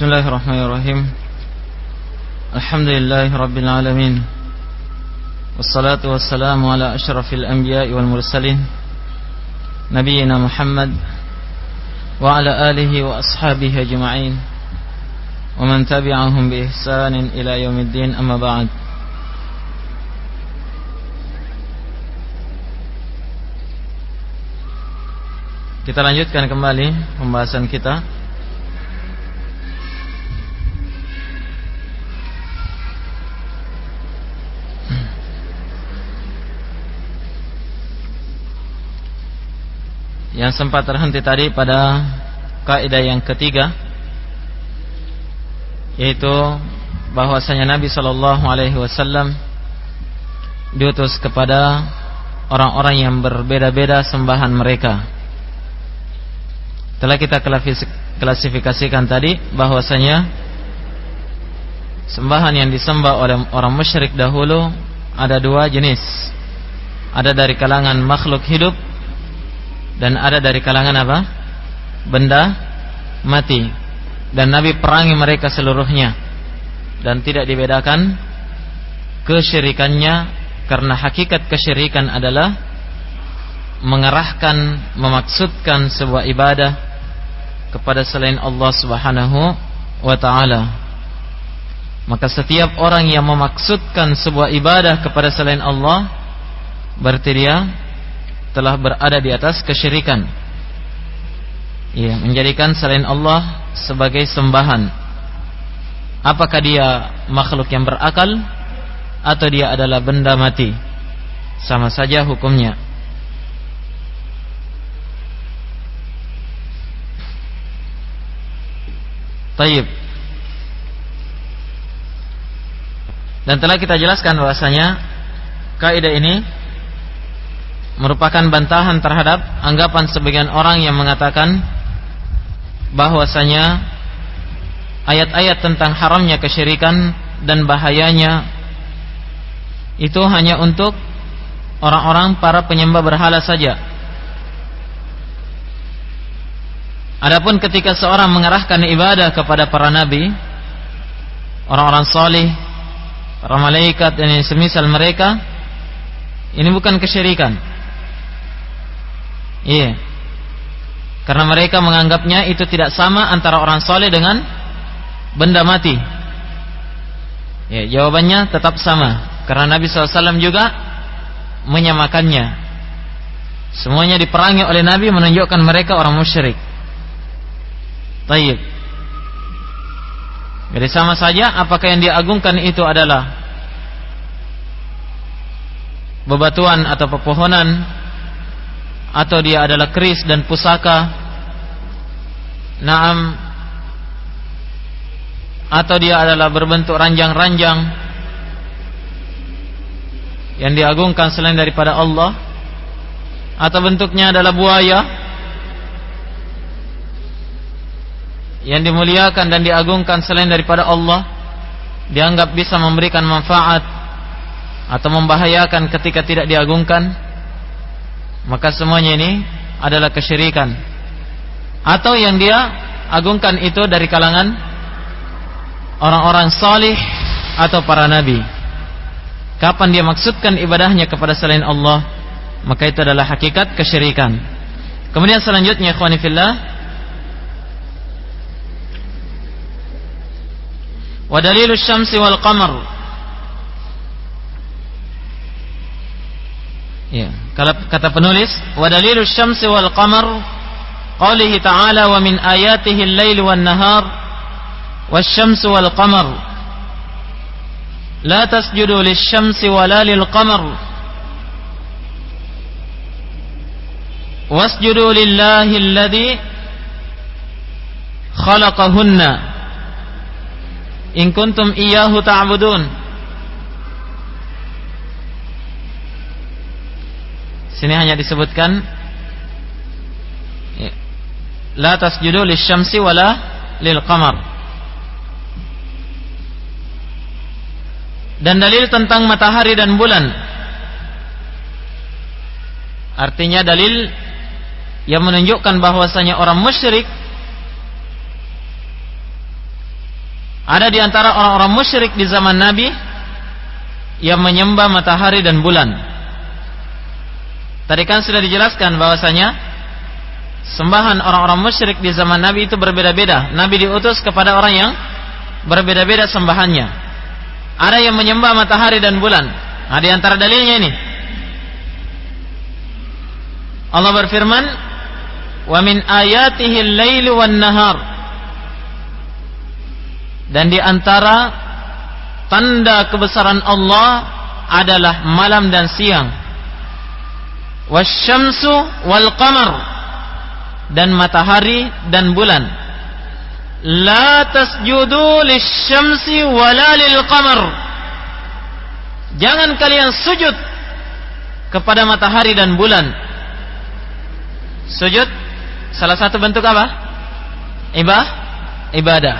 بسم الله الرحمن الرحيم الحمد لله رب العالمين والصلاة والسلام على أشرف الأنبياء والمرسلين نبينا محمد وعلى آله وأصحابه أجمعين ومن تبعهم بإحسان إلى يوم الدين أما بعد Kita lanjutkan kembali pembahasan kita. Yang sempat terhenti tadi pada kaidah yang ketiga yaitu bahwasanya Nabi Shallallahu alaihi wasallam diutus kepada orang-orang yang berbeda-beda sembahan mereka. Telah kita klasifikasikan tadi bahwasanya sembahan yang disembah oleh orang musyrik dahulu ada dua jenis. Ada dari kalangan makhluk hidup dan ada dari kalangan apa? Benda mati. Dan Nabi perangi mereka seluruhnya dan tidak dibedakan kesyirikannya karena hakikat kesyirikan adalah mengerahkan memaksudkan sebuah ibadah kepada selain Allah Subhanahu wa taala. Maka setiap orang yang memaksudkan sebuah ibadah kepada selain Allah berarti dia telah berada di atas kesyirikan. Ya, menjadikan selain Allah sebagai sembahan. Apakah dia makhluk yang berakal atau dia adalah benda mati? Sama saja hukumnya. Taib. Dan telah kita jelaskan bahwasanya kaidah ini merupakan bantahan terhadap anggapan sebagian orang yang mengatakan bahwasanya ayat-ayat tentang haramnya kesyirikan dan bahayanya itu hanya untuk orang-orang para penyembah berhala saja. Adapun ketika seorang mengerahkan ibadah kepada para nabi, orang-orang salih, para malaikat dan semisal mereka, ini bukan kesyirikan. Iya. Karena mereka menganggapnya itu tidak sama antara orang soleh dengan benda mati. Ya, jawabannya tetap sama. Karena Nabi SAW juga menyamakannya. Semuanya diperangi oleh Nabi menunjukkan mereka orang musyrik. Tayyib. Jadi sama saja apakah yang diagungkan itu adalah bebatuan atau pepohonan atau dia adalah keris dan pusaka. Naam. Atau dia adalah berbentuk ranjang-ranjang yang diagungkan selain daripada Allah. Atau bentuknya adalah buaya yang dimuliakan dan diagungkan selain daripada Allah. Dianggap bisa memberikan manfaat atau membahayakan ketika tidak diagungkan maka semuanya ini adalah kesyirikan. Atau yang dia agungkan itu dari kalangan orang-orang salih atau para nabi. Kapan dia maksudkan ibadahnya kepada selain Allah maka itu adalah hakikat kesyirikan. Kemudian selanjutnya ikhwani wa dalilus syamsi wal qamar Ya, kata penulis, wa dalilu syamsi wal qamar qaulihi ta'ala wa min ayatihi al-lail wan nahar wasyamsu wal qamar la tasjudu lisyamsi wala lil qamar wasjudu lillahi alladhi khalaqahunna in kuntum iyyahu ta'budun Sini hanya disebutkan ya, la tasjudu lisyamsi wala lil qamar. Dan dalil tentang matahari dan bulan. Artinya dalil yang menunjukkan bahwasanya orang musyrik Ada di antara orang-orang musyrik di zaman Nabi yang menyembah matahari dan bulan. Tadi kan sudah dijelaskan bahwasanya sembahan orang-orang musyrik di zaman Nabi itu berbeda-beda. Nabi diutus kepada orang yang berbeda-beda sembahannya. Ada yang menyembah matahari dan bulan. Ada di antara dalilnya ini. Allah berfirman, "Wa min ayatihi al-lailu wan-nahar." dan di antara tanda kebesaran Allah adalah malam dan siang wasyamsu wal qamar. Dan matahari dan bulan. La tasjudu lisyamsi wala lil qamar. Jangan kalian sujud kepada matahari dan bulan. Sujud salah satu bentuk apa? Ibah ibadah.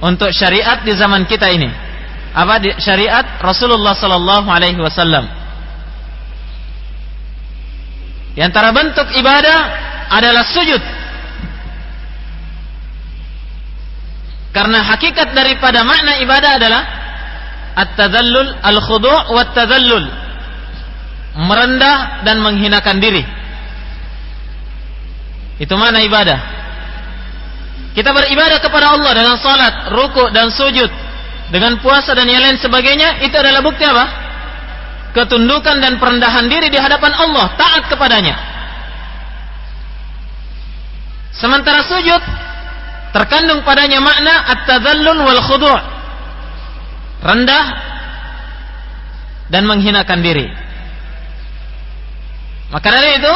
Untuk syariat di zaman kita ini. Apa syariat? Rasulullah sallallahu alaihi wasallam. Di antara bentuk ibadah adalah sujud. Karena hakikat daripada makna ibadah adalah at-tadallul al-khudu' wat-tadallul. Merendah dan menghinakan diri. Itu mana ibadah? Kita beribadah kepada Allah dengan salat, ruku dan sujud, dengan puasa dan yang lain sebagainya, itu adalah bukti apa? Ketundukan dan perendahan diri di hadapan Allah, taat kepadanya. Sementara sujud terkandung padanya makna at-tadallul wal khudu'. Rendah dan menghinakan diri. Maka dari itu,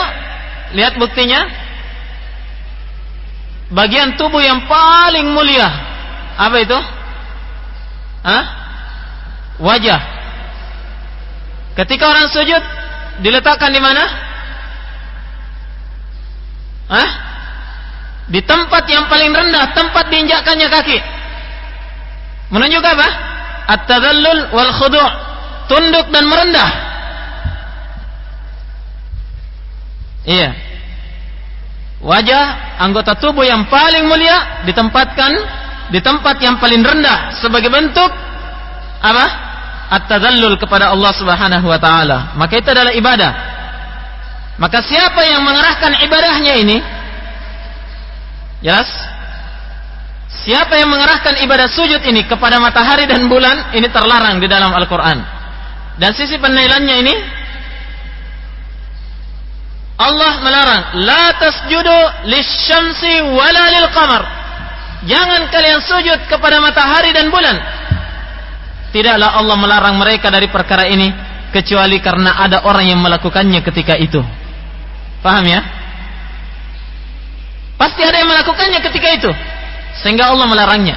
lihat buktinya bagian tubuh yang paling mulia apa itu? Hah? Wajah. Ketika orang sujud diletakkan di mana? Hah? Di tempat yang paling rendah, tempat diinjakkannya kaki. Menunjuk apa? At-tadallul wal khudu', tunduk dan merendah. Iya wajah anggota tubuh yang paling mulia ditempatkan di tempat yang paling rendah sebagai bentuk apa? At-tadallul kepada Allah Subhanahu wa taala. Maka itu adalah ibadah. Maka siapa yang mengerahkan ibadahnya ini? Jelas? Siapa yang mengerahkan ibadah sujud ini kepada matahari dan bulan ini terlarang di dalam Al-Qur'an. Dan sisi penilaiannya ini Allah melarang la tasjudu lisyamsi wala lil qamar. Jangan kalian sujud kepada matahari dan bulan. Tidaklah Allah melarang mereka dari perkara ini kecuali karena ada orang yang melakukannya ketika itu. Paham ya? Pasti ada yang melakukannya ketika itu. Sehingga Allah melarangnya.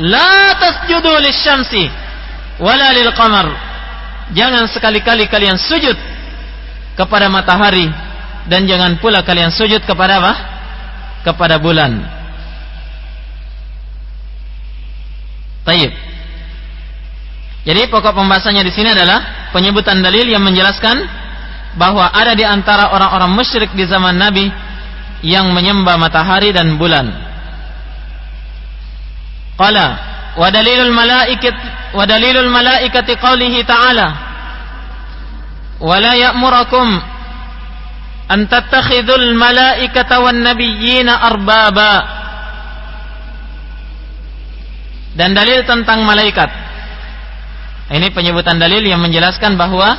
La tasjudu lisyamsi wala lil qamar. Jangan sekali-kali kalian sujud kepada matahari dan jangan pula kalian sujud kepada apa? Kepada bulan. Taib. Jadi pokok pembahasannya di sini adalah penyebutan dalil yang menjelaskan bahwa ada di antara orang-orang musyrik di zaman Nabi yang menyembah matahari dan bulan. Qala wa dalilul malaikat wa dalilul malaikati qaulihi ta'ala wa la ya'murakum an tattakhidul malaikata wan nabiyyina arbaba dan dalil tentang malaikat ini penyebutan dalil yang menjelaskan bahwa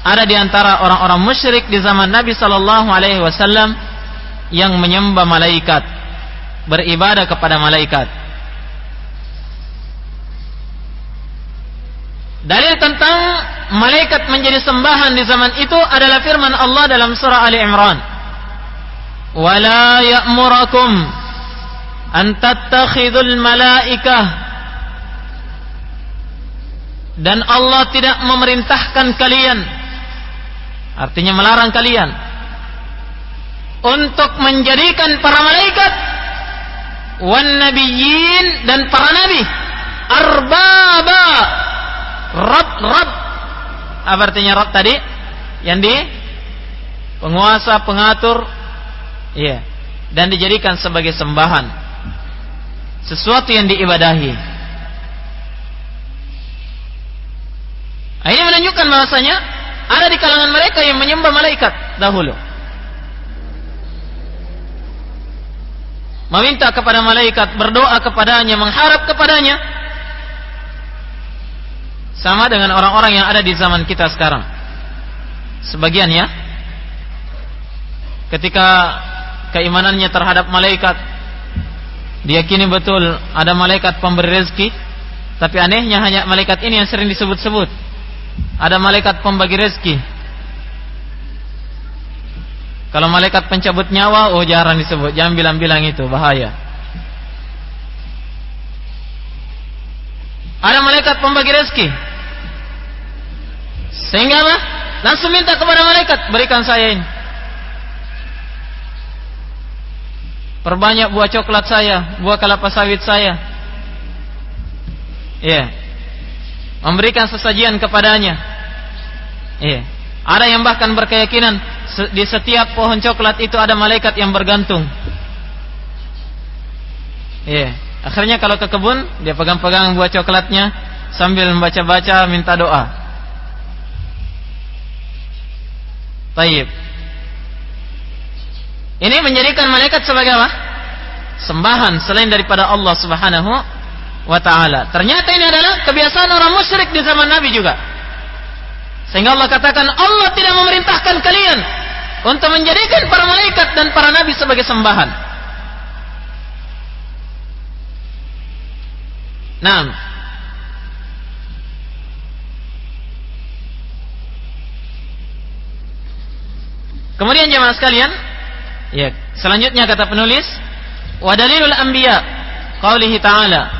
ada di antara orang-orang musyrik di zaman Nabi sallallahu alaihi wasallam yang menyembah malaikat beribadah kepada malaikat Dalil tentang malaikat menjadi sembahan di zaman itu adalah firman Allah dalam surah Ali Imran. "Wala ya'murakum an tattakhidul malaikah" Dan Allah tidak memerintahkan kalian artinya melarang kalian untuk menjadikan para malaikat wan nabiyyin dan para nabi arbaba Rab, Rab. Apa artinya Rab tadi? Yang di penguasa, pengatur, iya. Dan dijadikan sebagai sembahan. sesuatu yang diibadahi. Ini menunjukkan bahwasanya ada di kalangan mereka yang menyembah malaikat dahulu. Meminta kepada malaikat, berdoa kepadanya, mengharap kepadanya. Sama dengan orang-orang yang ada di zaman kita sekarang. Sebagian ya. Ketika keimanannya terhadap malaikat diyakini betul ada malaikat pemberi rezeki tapi anehnya hanya malaikat ini yang sering disebut-sebut ada malaikat pembagi rezeki kalau malaikat pencabut nyawa oh jarang disebut jangan bilang-bilang itu bahaya ada malaikat pembagi rezeki sehingga apa langsung minta kepada malaikat berikan saya ini Perbanyak buah coklat saya, buah kelapa sawit saya. Iya. Yeah. Memberikan sesajian kepadanya. Iya. Ada yang bahkan berkeyakinan di setiap pohon coklat itu ada malaikat yang bergantung. Iya. Akhirnya kalau ke kebun, dia pegang-pegang buah coklatnya sambil membaca-baca minta doa. Taib. Ini menjadikan malaikat sebagai apa? Sembahan selain daripada Allah Subhanahu wa taala. Ternyata ini adalah kebiasaan orang musyrik di zaman Nabi juga. Sehingga Allah katakan Allah tidak memerintahkan kalian untuk menjadikan para malaikat dan para nabi sebagai sembahan. Nah, Kemudian jemaah sekalian, Ya, selanjutnya kata penulis, wa dalilul anbiya qaulihi ta'ala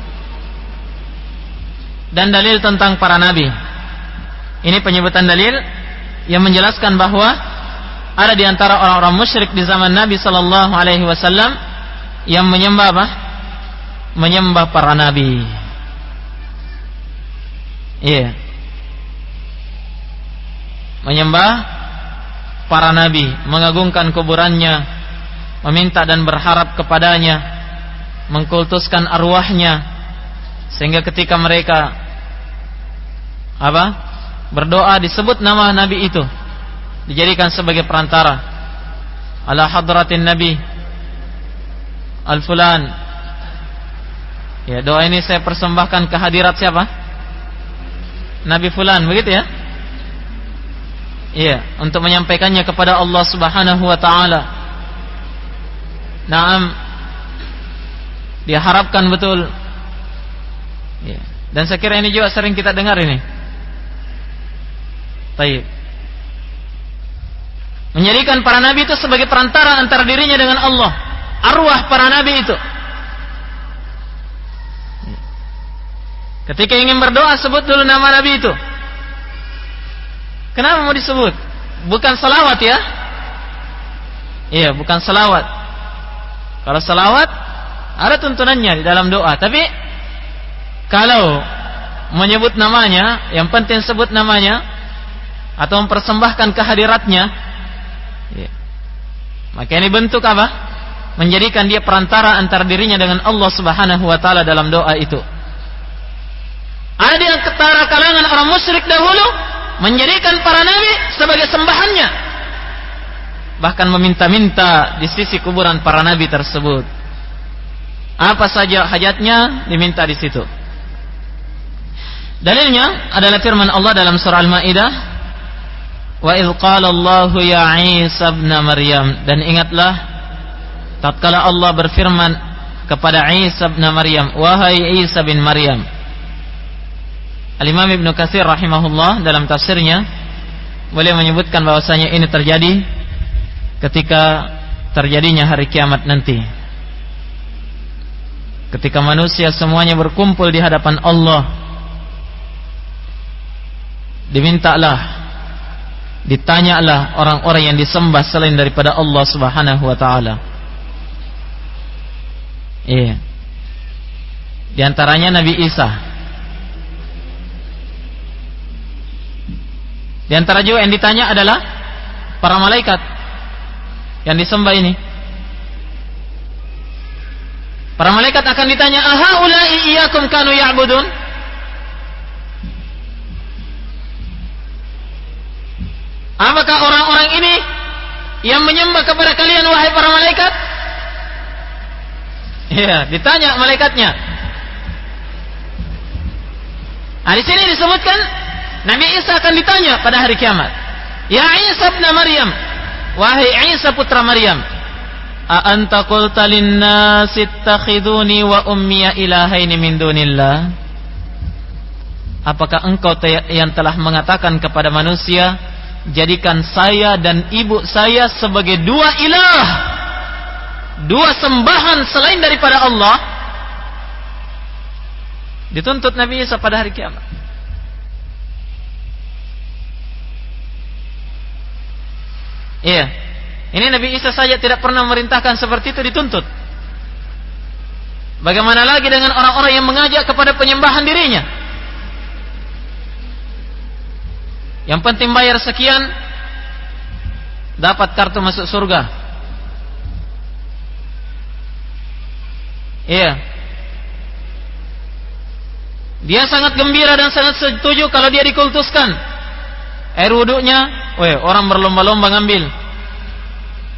dan dalil tentang para nabi ini penyebutan dalil yang menjelaskan bahwa ada di antara orang-orang musyrik di zaman Nabi sallallahu alaihi wasallam yang menyembah apa? Menyembah para nabi. Iya. Yeah. Menyembah para nabi, mengagungkan kuburannya, meminta dan berharap kepadanya, mengkultuskan arwahnya, sehingga ketika mereka apa berdoa disebut nama nabi itu dijadikan sebagai perantara ala hadratin nabi al fulan ya doa ini saya persembahkan ke hadirat siapa nabi fulan begitu ya Iya, untuk menyampaikannya kepada Allah Subhanahu wa taala. Naam diharapkan betul. Ya. Dan saya kira ini juga sering kita dengar ini. Taib. Menjadikan para nabi itu sebagai perantara antara dirinya dengan Allah. Arwah para nabi itu. Ketika ingin berdoa sebut dulu nama nabi itu. Kenapa mau disebut? Bukan salawat ya? Iya, bukan salawat. Kalau salawat ada tuntunannya di dalam doa, tapi kalau menyebut namanya, yang penting sebut namanya atau mempersembahkan kehadiratnya, ya. maka ini bentuk apa? Menjadikan dia perantara antara dirinya dengan Allah Subhanahu wa taala dalam doa itu. Ada yang ketara kalangan orang musyrik dahulu menjadikan para nabi sebagai sembahannya bahkan meminta-minta di sisi kuburan para nabi tersebut apa saja hajatnya diminta di situ dalilnya adalah firman Allah dalam surah Al-Maidah wa idh qala Allah ya Isa ibn Maryam dan ingatlah tatkala Allah berfirman kepada Isa bin Maryam wahai Isa bin Maryam Al-Imam Ibn Katsir rahimahullah dalam tafsirnya boleh menyebutkan bahwasanya ini terjadi ketika terjadinya hari kiamat nanti. ketika manusia semuanya berkumpul di hadapan Allah dimintalah ditanyalah orang-orang yang disembah selain daripada Allah Subhanahu wa taala. Iya. Di antaranya Nabi Isa. Di antara juga yang ditanya adalah para malaikat yang disembah ini. Para malaikat akan ditanya, "Aha ulai iyyakum kanu ya'budun?" Apakah orang-orang ini yang menyembah kepada kalian wahai para malaikat? Iya, ditanya malaikatnya. Nah, di sini disebutkan Nabi Isa akan ditanya pada hari kiamat. Ya Isa bin Maryam, wahai Isa putra Maryam, A anta qulta linnasi ittakhiduni wa ummiya ilahaini min dunillah? Apakah engkau yang telah mengatakan kepada manusia, jadikan saya dan ibu saya sebagai dua ilah, dua sembahan selain daripada Allah? Dituntut Nabi Isa pada hari kiamat. Iya. Ini Nabi Isa saja tidak pernah memerintahkan seperti itu dituntut. Bagaimana lagi dengan orang-orang yang mengajak kepada penyembahan dirinya? Yang penting bayar sekian dapat kartu masuk surga. Iya. Dia sangat gembira dan sangat setuju kalau dia dikultuskan. Air wuduknya, weh, orang berlomba-lomba ngambil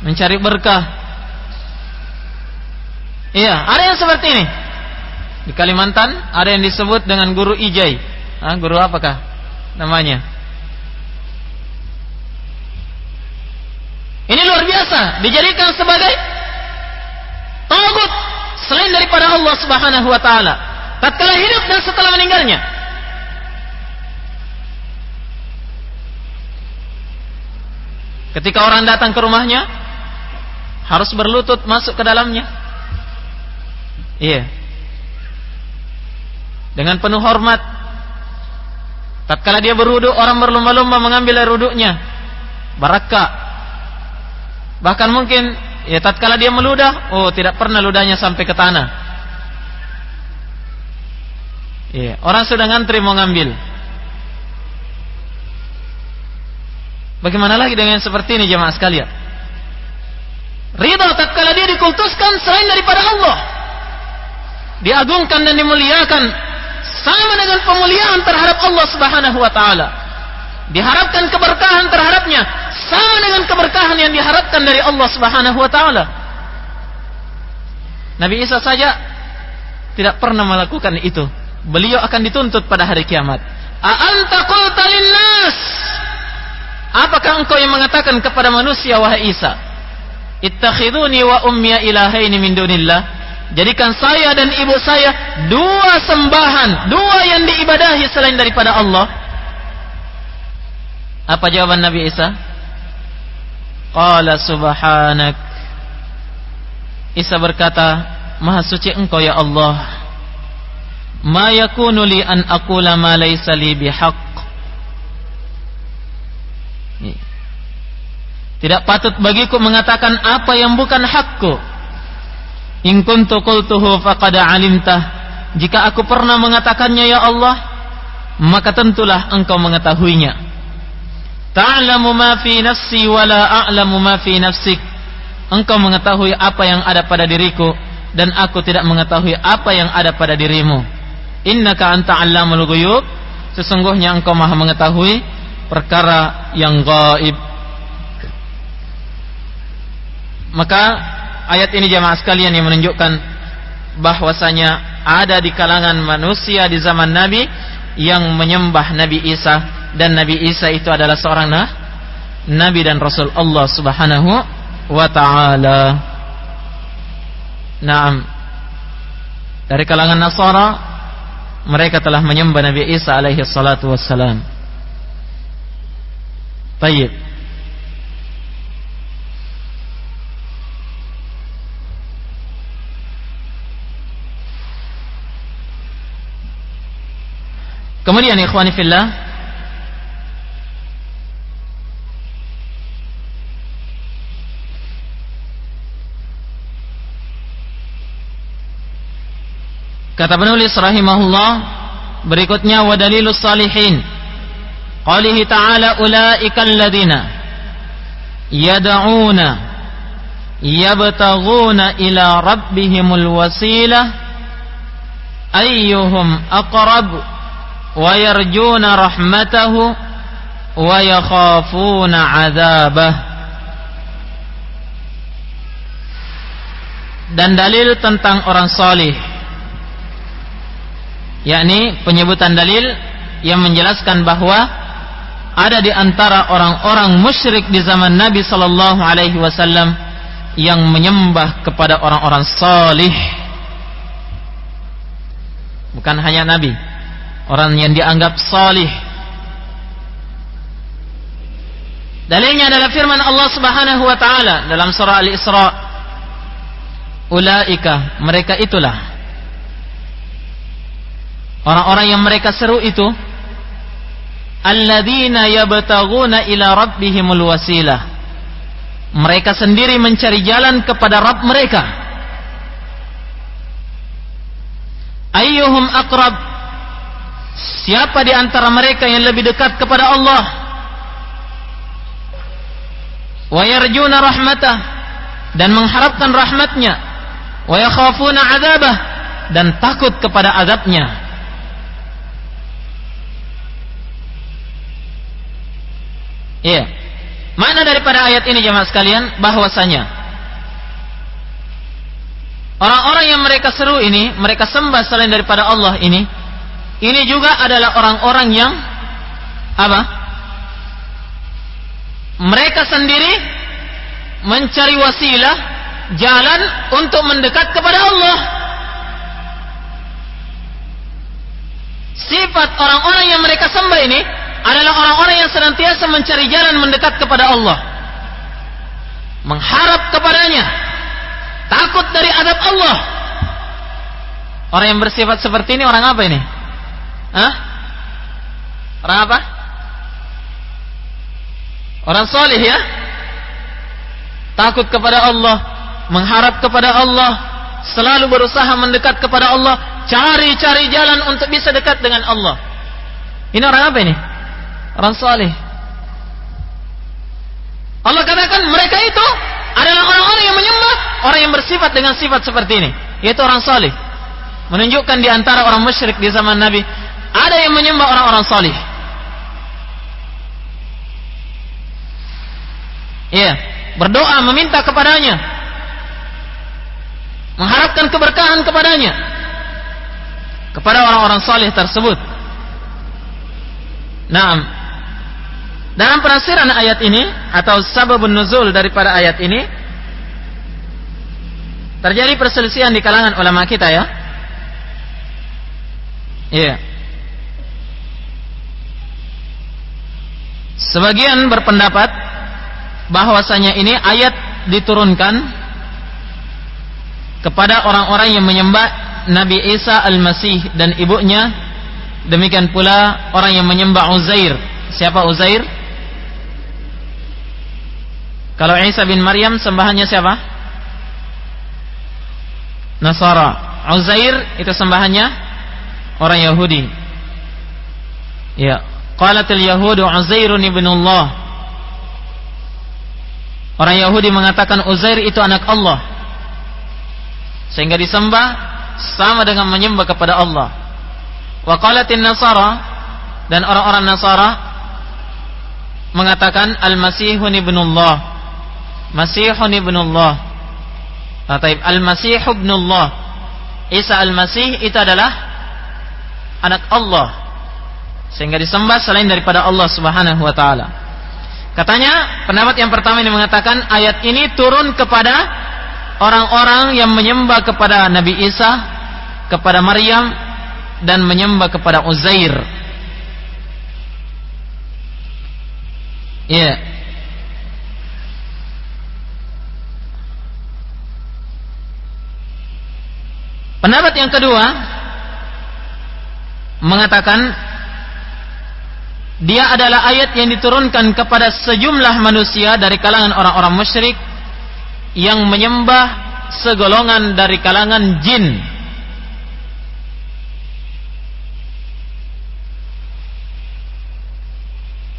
mencari berkah. Iya, ada yang seperti ini. Di Kalimantan ada yang disebut dengan guru ijai. Ah, guru apakah namanya? Ini luar biasa, dijadikan sebagai tagut selain daripada Allah Subhanahu wa taala. Tatkala hidup dan setelah meninggalnya. Ketika orang datang ke rumahnya, harus berlutut masuk ke dalamnya. Iya. Dengan penuh hormat. Tatkala dia berwudu, orang berlomba-lomba mengambil air. Barakah. Bahkan mungkin ya tatkala dia meludah, oh tidak pernah ludahnya sampai ke tanah. Iya, orang sudah ngantri mau ngambil. Bagaimana lagi dengan seperti ini jemaah sekalian? Ridha tatkala dia dikultuskan selain daripada Allah. Diagungkan dan dimuliakan sama dengan pemuliaan terhadap Allah Subhanahu wa taala. Diharapkan keberkahan terhadapnya sama dengan keberkahan yang diharapkan dari Allah Subhanahu wa taala. Nabi Isa saja tidak pernah melakukan itu. Beliau akan dituntut pada hari kiamat. A? Apakah engkau yang mengatakan kepada manusia wahai Isa? Ittakhiduni wa ummiya ilahaini min dunillah. Jadikan saya dan ibu saya dua sembahan, dua yang diibadahi selain daripada Allah. Apa jawaban Nabi Isa? Qala subhanak. Isa berkata, Maha suci engkau ya Allah. Ma yakunu li an aqula ma laysa li bihaq. Tidak patut bagiku mengatakan apa yang bukan hakku. In kuntu qultuhu faqad alimtah. Jika aku pernah mengatakannya ya Allah, maka tentulah engkau mengetahuinya. Ta'lamu ma fi nafsi wa la a'lamu ma fi nafsik. Engkau mengetahui apa yang ada pada diriku dan aku tidak mengetahui apa yang ada pada dirimu. Innaka anta 'allamul ghuyub. Sesungguhnya engkau Maha mengetahui perkara yang gaib. Maka ayat ini jamaah sekalian yang menunjukkan bahwasanya ada di kalangan manusia di zaman Nabi yang menyembah Nabi Isa dan Nabi Isa itu adalah seorang nah, nabi dan rasul Allah Subhanahu wa taala. Naam. Dari kalangan Nasara mereka telah menyembah Nabi Isa alaihi salatu wassalam. Baik. Kemudian ikhwani fillah Kata penulis rahimahullah berikutnya wa dalilus salihin. Qalihi ta'ala ulaika alladziina yad'una yabtaghuna ila rabbihimul wasilah ayyuhum aqrab wa yarjuna rahmatahu wa yakhafuna 'adzabah dan dalil tentang orang salih yakni penyebutan dalil yang menjelaskan bahwa ada di antara orang-orang musyrik di zaman Nabi sallallahu alaihi wasallam yang menyembah kepada orang-orang salih. Bukan hanya nabi orang yang dianggap salih. Dalilnya adalah firman Allah Subhanahu wa taala dalam surah Al-Isra. Ulaika mereka itulah Orang-orang yang mereka seru itu alladzina yabtaghuna ila rabbihimul wasilah. Mereka sendiri mencari jalan kepada Rabb mereka. Ayyuhum aqrab? Siapa di antara mereka yang lebih dekat kepada Allah? Wa yarjuna rahmatah dan mengharapkan rahmatnya. Wa yakhafuna adzabah dan takut kepada azabnya. Iya. Mana daripada ayat ini jemaah sekalian bahwasanya orang-orang yang mereka seru ini, mereka sembah selain daripada Allah ini, ini juga adalah orang-orang yang apa? Mereka sendiri mencari wasilah jalan untuk mendekat kepada Allah. Sifat orang-orang yang mereka sembah ini adalah orang-orang yang senantiasa mencari jalan mendekat kepada Allah. Mengharap kepadanya. Takut dari adab Allah. Orang yang bersifat seperti ini orang apa ini? Hah? Orang apa? Orang solih ya? Takut kepada Allah. Mengharap kepada Allah. Selalu berusaha mendekat kepada Allah. Cari-cari jalan untuk bisa dekat dengan Allah. Ini orang apa ini? Orang saleh. Allah katakan mereka itu adalah orang-orang yang menyembah orang yang bersifat dengan sifat seperti ini, yaitu orang saleh. Menunjukkan di antara orang musyrik di zaman Nabi ada yang menyembah orang-orang saleh. Iya, berdoa meminta kepadanya. Mengharapkan keberkahan kepadanya. Kepada orang-orang saleh tersebut. Naam, dalam penafsiran ayat ini atau sababun nuzul daripada ayat ini terjadi perselisihan di kalangan ulama kita ya. Iya. Yeah. Sebagian berpendapat bahwasanya ini ayat diturunkan kepada orang-orang yang menyembah Nabi Isa Al-Masih dan ibunya demikian pula orang yang menyembah Uzair. Siapa Uzair? Kalau Isa bin Maryam sembahannya siapa? Nasara. Uzair itu sembahannya orang Yahudi. Ya. Qalatil Yahudu Uzairun ibnullah. Orang Yahudi mengatakan Uzair itu anak Allah. Sehingga disembah sama dengan menyembah kepada Allah. Wa qalatin Nasara dan orang-orang Nasara mengatakan Al-Masihun ibnullah. Masihun ibnullah. Nah, taib Al-Masih ibnullah. Isa Al-Masih itu adalah anak Allah. Sehingga disembah selain daripada Allah Subhanahu wa taala. Katanya, pendapat yang pertama ini mengatakan ayat ini turun kepada orang-orang yang menyembah kepada Nabi Isa, kepada Maryam dan menyembah kepada Uzair. Iya. Yeah. Pendapat yang kedua mengatakan dia adalah ayat yang diturunkan kepada sejumlah manusia dari kalangan orang-orang musyrik yang menyembah segolongan dari kalangan jin.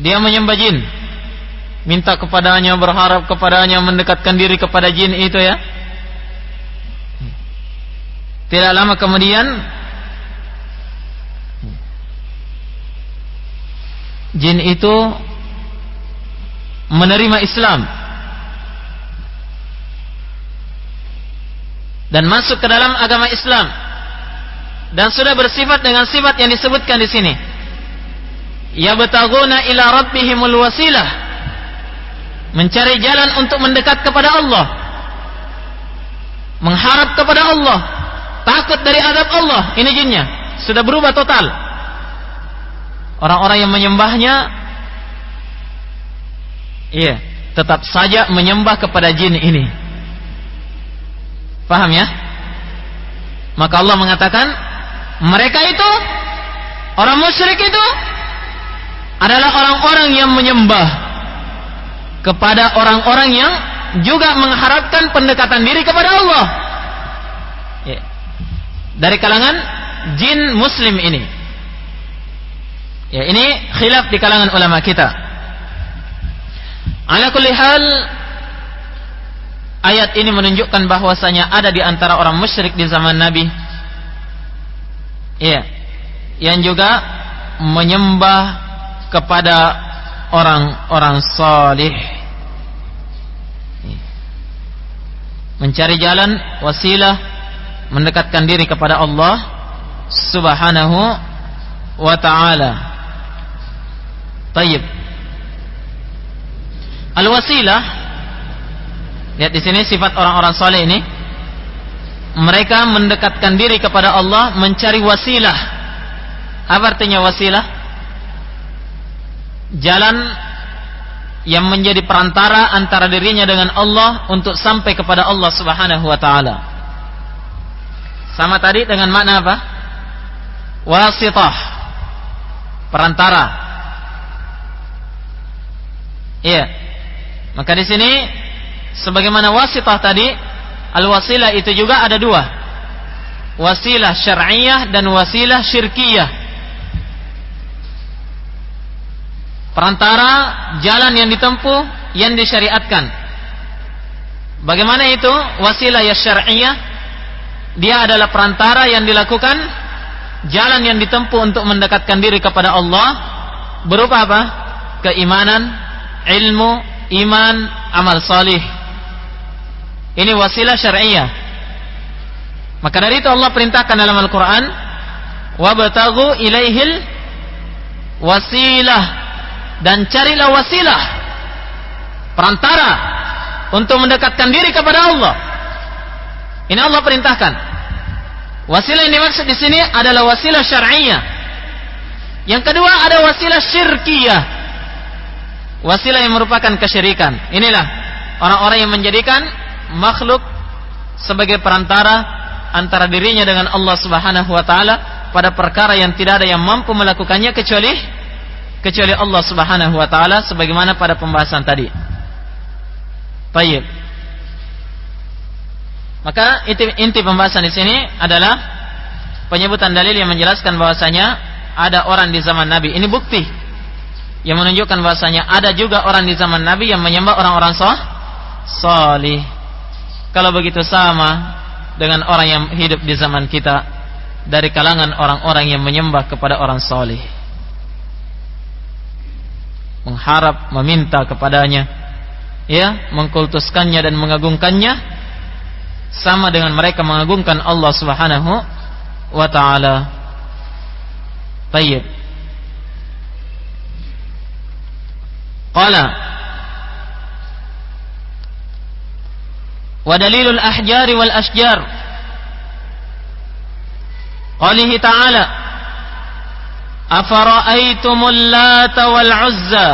Dia menyembah jin. Minta kepadanya, berharap kepadanya, mendekatkan diri kepada jin itu ya. Tidak lama kemudian jin itu menerima Islam dan masuk ke dalam agama Islam dan sudah bersifat dengan sifat yang disebutkan di sini. Ya betaguna ila rabbihimul wasilah. Mencari jalan untuk mendekat kepada Allah. Mengharap kepada Allah. Takut dari adab Allah. Ini jinnya. Sudah berubah total. Orang-orang yang menyembahnya iya, tetap saja menyembah kepada jin ini. Paham ya? Maka Allah mengatakan mereka itu orang musyrik itu adalah orang-orang yang menyembah kepada orang-orang yang juga mengharapkan pendekatan diri kepada Allah. Ya. Dari kalangan jin muslim ini. Ya, ini khilaf di kalangan ulama kita. Ala kulli hal ayat ini menunjukkan bahwasanya ada di antara orang musyrik di zaman Nabi iya yang juga menyembah kepada orang-orang salih mencari jalan wasilah mendekatkan diri kepada Allah Subhanahu wa taala. Tayyib. Al-wasilah Lihat di sini sifat orang-orang soleh ini. Mereka mendekatkan diri kepada Allah mencari wasilah. Apa artinya wasilah? Jalan yang menjadi perantara antara dirinya dengan Allah untuk sampai kepada Allah Subhanahu wa taala. Sama tadi dengan makna apa? Wasitah. Perantara. Iya. Maka di sini sebagaimana wasitah tadi al-wasilah itu juga ada dua wasilah syar'iyah dan wasilah syirkiyah perantara jalan yang ditempuh yang disyariatkan bagaimana itu wasilah ya syar'iyah dia adalah perantara yang dilakukan jalan yang ditempuh untuk mendekatkan diri kepada Allah berupa apa keimanan ilmu iman amal salih ini wasilah syariah. Maka dari itu Allah perintahkan dalam Al-Quran, wabtagu ilaihil wasilah dan carilah wasilah perantara untuk mendekatkan diri kepada Allah. Ini Allah perintahkan. Wasilah yang dimaksud di sini adalah wasilah syariah. Yang kedua ada wasilah syirkiyah. Wasilah yang merupakan kesyirikan. Inilah orang-orang yang menjadikan makhluk sebagai perantara antara dirinya dengan Allah Subhanahu wa taala pada perkara yang tidak ada yang mampu melakukannya kecuali kecuali Allah Subhanahu wa taala sebagaimana pada pembahasan tadi. Baik. Maka inti, inti pembahasan di sini adalah penyebutan dalil yang menjelaskan bahwasanya ada orang di zaman Nabi. Ini bukti yang menunjukkan bahwasanya ada juga orang di zaman Nabi yang menyembah orang-orang sah, salih. Kalau begitu sama dengan orang yang hidup di zaman kita dari kalangan orang-orang yang menyembah kepada orang soleh. Mengharap, meminta kepadanya. Ya, mengkultuskannya dan mengagungkannya sama dengan mereka mengagungkan Allah Subhanahu wa taala. Baik. Qala Wa dalilul ahjari wal Ashjar. Qalihi ta'ala Afara'aytumul lata wal uzza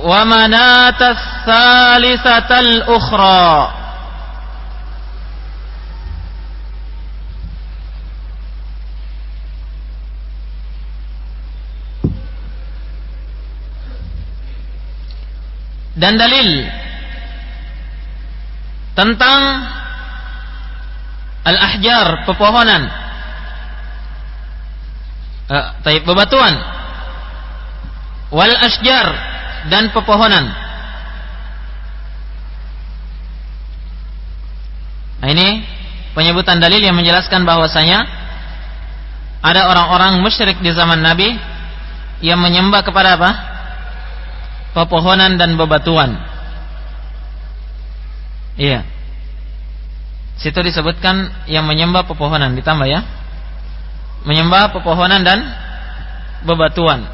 Wa manatas thalithatal ukhra dan dalil tentang al-ahjar pepohonan. Uh, bebatuan. Wal asjar dan pepohonan. Nah ini penyebutan dalil yang menjelaskan bahwasanya ada orang-orang musyrik di zaman Nabi yang menyembah kepada apa? Pepohonan dan bebatuan. Iya. Situ disebutkan yang menyembah pepohonan ditambah ya. Menyembah pepohonan dan bebatuan.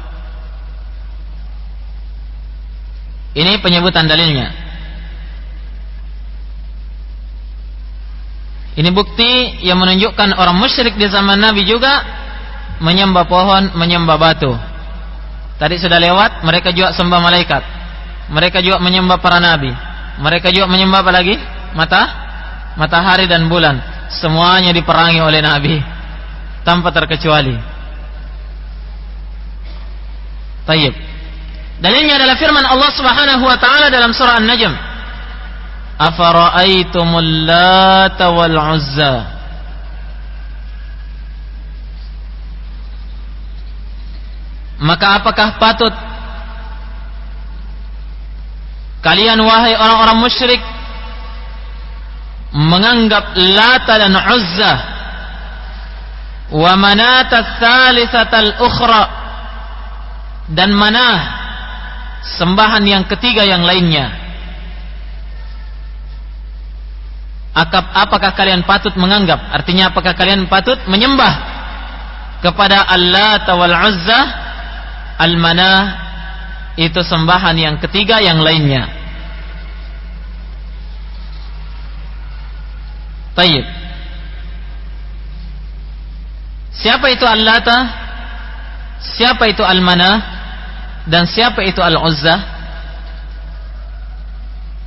Ini penyebutan dalilnya. Ini bukti yang menunjukkan orang musyrik di zaman Nabi juga menyembah pohon, menyembah batu. Tadi sudah lewat, mereka juga sembah malaikat. Mereka juga menyembah para nabi. Mereka juga menyembah apa lagi? Mata, matahari dan bulan. Semuanya diperangi oleh nabi tanpa terkecuali. Tayyib. Dalilnya adalah firman Allah Subhanahu wa taala dalam surah An-Najm. Afara'aitumul Lata wal Uzza Maka apakah patut kalian wahai orang-orang musyrik menganggap Lata dan Uzza wa Manata Thalithatal Ukhra dan Manah sembahan yang ketiga yang lainnya? Apakah kalian patut menganggap? Artinya apakah kalian patut menyembah kepada Allah wal Uzza Al-manah itu sembahan yang ketiga yang lainnya. Tayyib. Siapa itu Al-Lata? Siapa itu Al-Manah? Dan siapa itu Al-Uzza?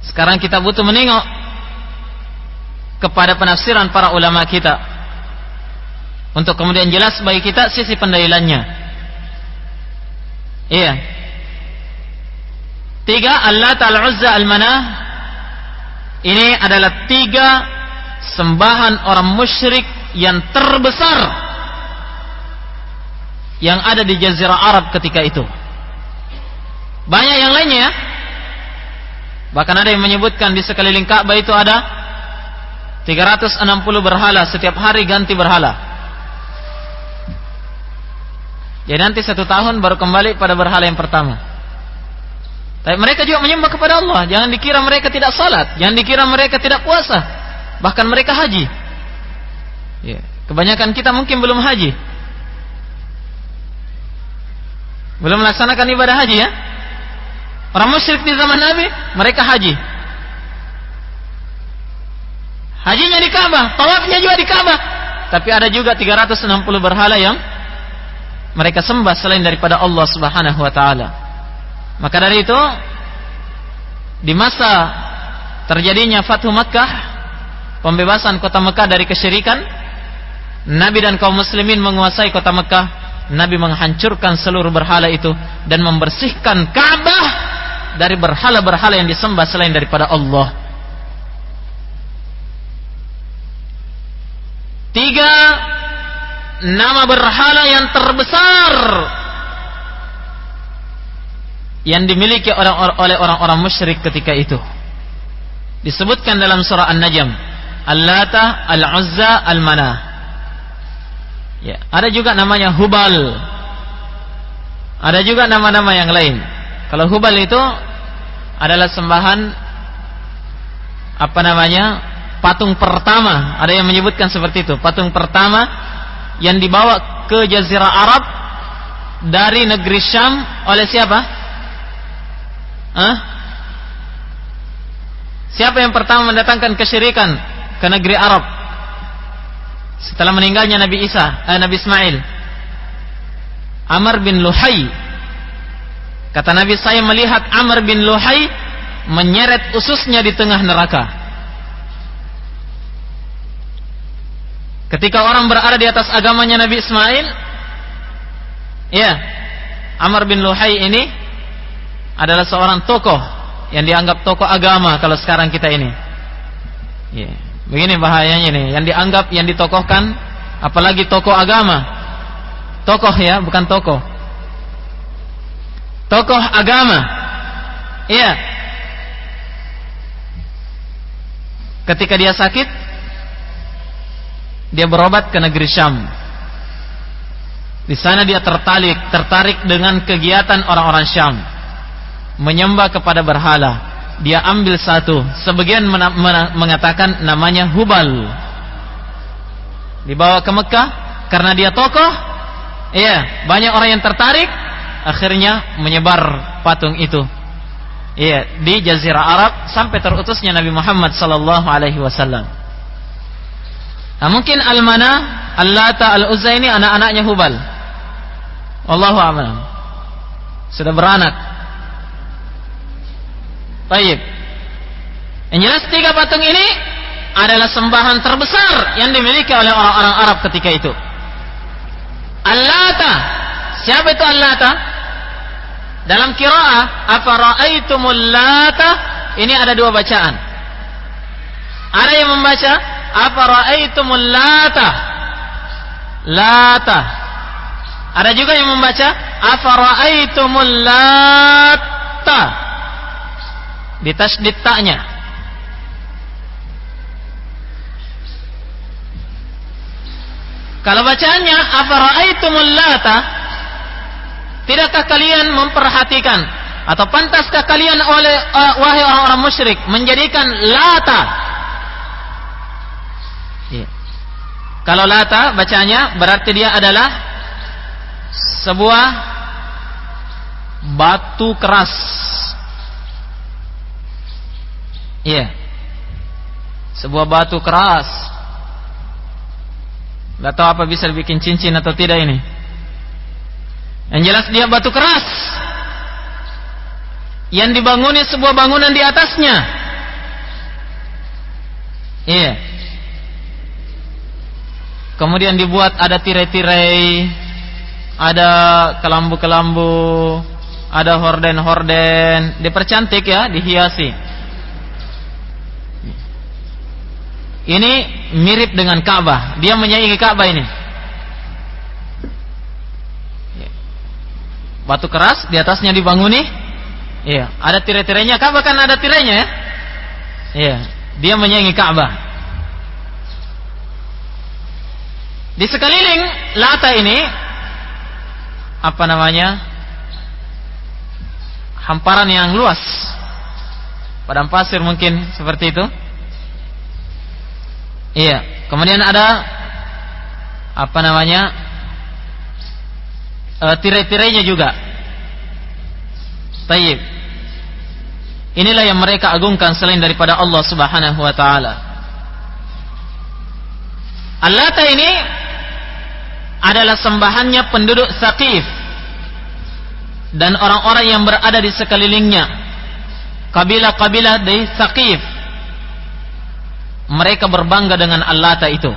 Sekarang kita butuh menengok kepada penafsiran para ulama kita. Untuk kemudian jelas bagi kita sisi pendalilannya. Iya. Tiga Allah Ta'ala Uzza Al-Manah Ini adalah tiga sembahan orang musyrik yang terbesar yang ada di Jazirah Arab ketika itu. Banyak yang lainnya ya. Bahkan ada yang menyebutkan di sekeliling Ka'bah itu ada 360 berhala setiap hari ganti berhala. Jadi nanti satu tahun baru kembali pada berhala yang pertama. Tapi mereka juga menyembah kepada Allah. Jangan dikira mereka tidak salat. Jangan dikira mereka tidak puasa. Bahkan mereka haji. Ya. Kebanyakan kita mungkin belum haji. Belum melaksanakan ibadah haji ya. Orang musyrik di zaman Nabi, mereka haji. Hajinya di Ka'bah, tawafnya juga di Ka'bah. Tapi ada juga 360 berhala yang mereka sembah selain daripada Allah Subhanahu wa taala. Maka dari itu di masa terjadinya Fathu Makkah, pembebasan kota Mekah dari kesyirikan, Nabi dan kaum muslimin menguasai kota Mekah, Nabi menghancurkan seluruh berhala itu dan membersihkan Ka'bah dari berhala-berhala yang disembah selain daripada Allah. Tiga nama berhala yang terbesar yang dimiliki orang, oleh orang-orang musyrik ketika itu. Disebutkan dalam surah An-Najm, Al-Lata, Al-Uzza, Al-Manah. Ya, ada juga namanya Hubal. Ada juga nama-nama yang lain. Kalau Hubal itu adalah sembahan apa namanya? patung pertama. Ada yang menyebutkan seperti itu. Patung pertama yang dibawa ke Jazirah Arab dari negeri Syam oleh siapa? Hah? Siapa yang pertama mendatangkan kesyirikan ke negeri Arab? Setelah meninggalnya Nabi Isa, eh, Nabi Ismail. Amr bin Luhai. Kata Nabi saya melihat Amr bin Luhai menyeret ususnya di tengah neraka. Ketika orang berada di atas agamanya Nabi Ismail, ya, Amr bin Luhai ini adalah seorang tokoh yang dianggap tokoh agama kalau sekarang kita ini. Ya. Begini bahayanya nih, yang dianggap yang ditokohkan apalagi tokoh agama. Tokoh ya, bukan tokoh. Tokoh agama. Iya. Ketika dia sakit, dia berobat ke negeri Syam. Di sana dia tertarik, tertarik dengan kegiatan orang-orang Syam. Menyembah kepada berhala. Dia ambil satu. Sebagian mengatakan namanya Hubal. Dibawa ke Mekah. Karena dia tokoh iya banyak orang yang tertarik akhirnya menyebar patung itu. Iya di jazirah Arab sampai terutusnya Nabi Muhammad sallallahu alaihi wasallam nah mungkin Al-Mana Al-Lata Al-Uzza ini anak-anaknya Hubal Allahu a'lam sudah beranak Baik. Yang jelas tiga patung ini adalah sembahan terbesar yang dimiliki oleh orang-orang Arab ketika itu. Allata. Siapa itu Allata? Dalam kiraah, afara'aitumul lata? Ini ada dua bacaan. Ada yang membaca afara'aitumul lata? Lata. Ada juga yang membaca afara'aitumul lata? ditasdid taknya kalau bacaannya afara'aitumul lata tidakkah kalian memperhatikan atau pantaskah kalian oleh uh, wahai orang-orang musyrik menjadikan lata ya. Kalau lata bacanya berarti dia adalah sebuah batu keras Iya. Sebuah batu keras. Gak tahu apa bisa dibikin cincin atau tidak ini. Yang jelas dia batu keras. Yang dibanguni sebuah bangunan di atasnya. Iya. Kemudian dibuat ada tirai-tirai, ada kelambu-kelambu, ada horden-horden, dipercantik ya, dihiasi. Ini mirip dengan Ka'bah. Dia menyaingi Ka'bah ini. Batu keras di atasnya dibanguni. Iya, ada tirai-tirainya. Ka'bah kan ada tirainya ya. Iya, dia menyaingi Ka'bah. Di sekeliling Lata ini apa namanya? Hamparan yang luas. Padang pasir mungkin seperti itu. Iya. Kemudian ada apa namanya e, tirai-tirainya juga. Taib. Inilah yang mereka agungkan selain daripada Allah Subhanahu wa taala. Allata ini adalah sembahannya penduduk Saqif dan orang-orang yang berada di sekelilingnya. Kabilah-kabilah dari Saqif mereka berbangga dengan Allata itu.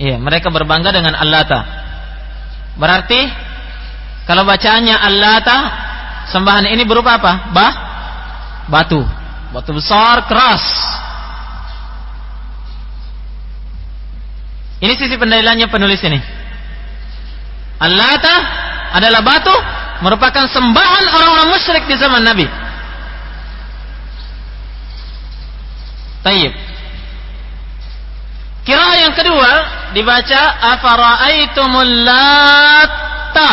Iya, mereka berbangga dengan Allata. Berarti kalau bacaannya Allata, sembahan ini berupa apa? Bah, batu, batu besar keras. Ini sisi pendalilannya penulis ini. Allata adalah batu merupakan sembahan orang-orang musyrik di zaman Nabi. Taib. Kira yang kedua dibaca afara'aitumul latta.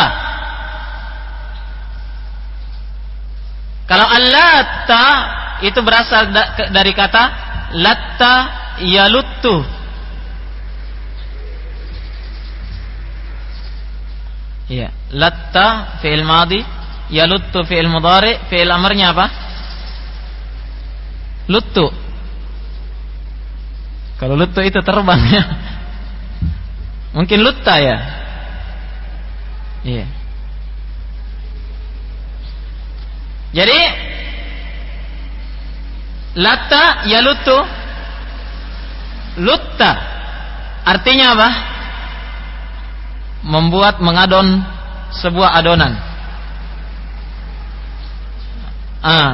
Kalau al-latta itu berasal dari kata latta yaluttu. Iya, latta fi'il madi, yaluttu fi'il mudhari, fi'il amarnya apa? Luttu. Kalau luttu itu terbang ya. Mungkin lutta ya. Iya. Jadi latta ya luttu lutta artinya apa? Membuat mengadon sebuah adonan. Ah.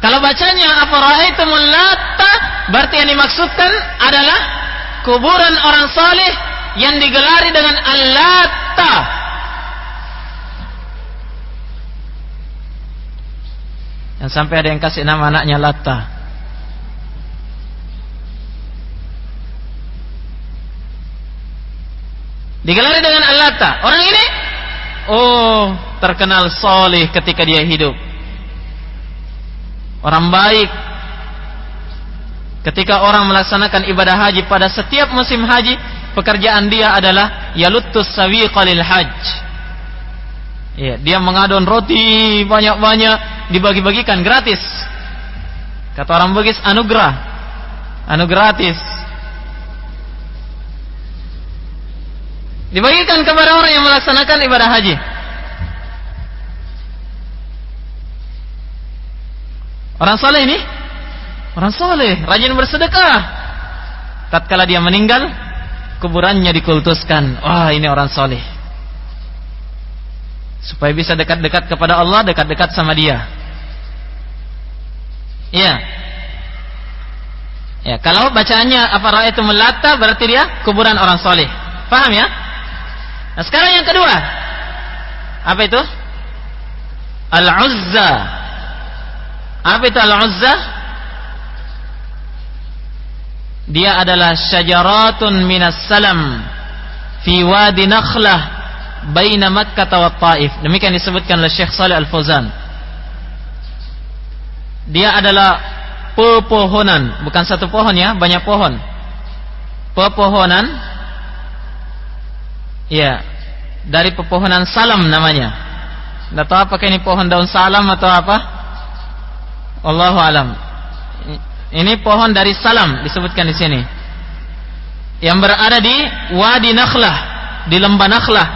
Kalau bacanya afara'aitumul latta berarti yang dimaksudkan adalah kuburan orang saleh yang digelari dengan al-latta. Yang sampai ada yang kasih nama anaknya Latta. Digelari dengan al-latta. Orang ini oh, terkenal soleh ketika dia hidup. Orang baik. Ketika orang melaksanakan ibadah haji pada setiap musim haji, pekerjaan dia adalah yaluttus sawiqalil hajj. Ya, dia mengadon roti banyak-banyak dibagi-bagikan gratis. Kata orang Bugis anugerah. Anu gratis. Dibagikan kepada orang yang melaksanakan ibadah haji. Orang soleh ini, orang soleh, rajin bersedekah. Tatkala dia meninggal, kuburannya dikultuskan. Wah, ini orang soleh. Supaya bisa dekat-dekat kepada Allah, dekat-dekat sama dia. Iya. Ya, kalau bacaannya apa itu melata berarti dia kuburan orang soleh. Paham ya? Nah sekarang yang kedua. Apa itu? Al-Uzza. Apa itu Al-Uzza? Dia adalah syajaratun minas salam fi wadi nakhlah baina Makkah wa Taif. Demikian disebutkan oleh Syekh Saleh Al-Fauzan. Dia adalah pepohonan, bukan satu pohon ya, banyak pohon. Pepohonan Ya, dari pepohonan salam namanya. Tidak tahu apakah ini pohon daun salam atau apa? Allahu alam. Ini pohon dari salam disebutkan di sini. Yang berada di Wadi Nakhlah, di lembah Nakhlah.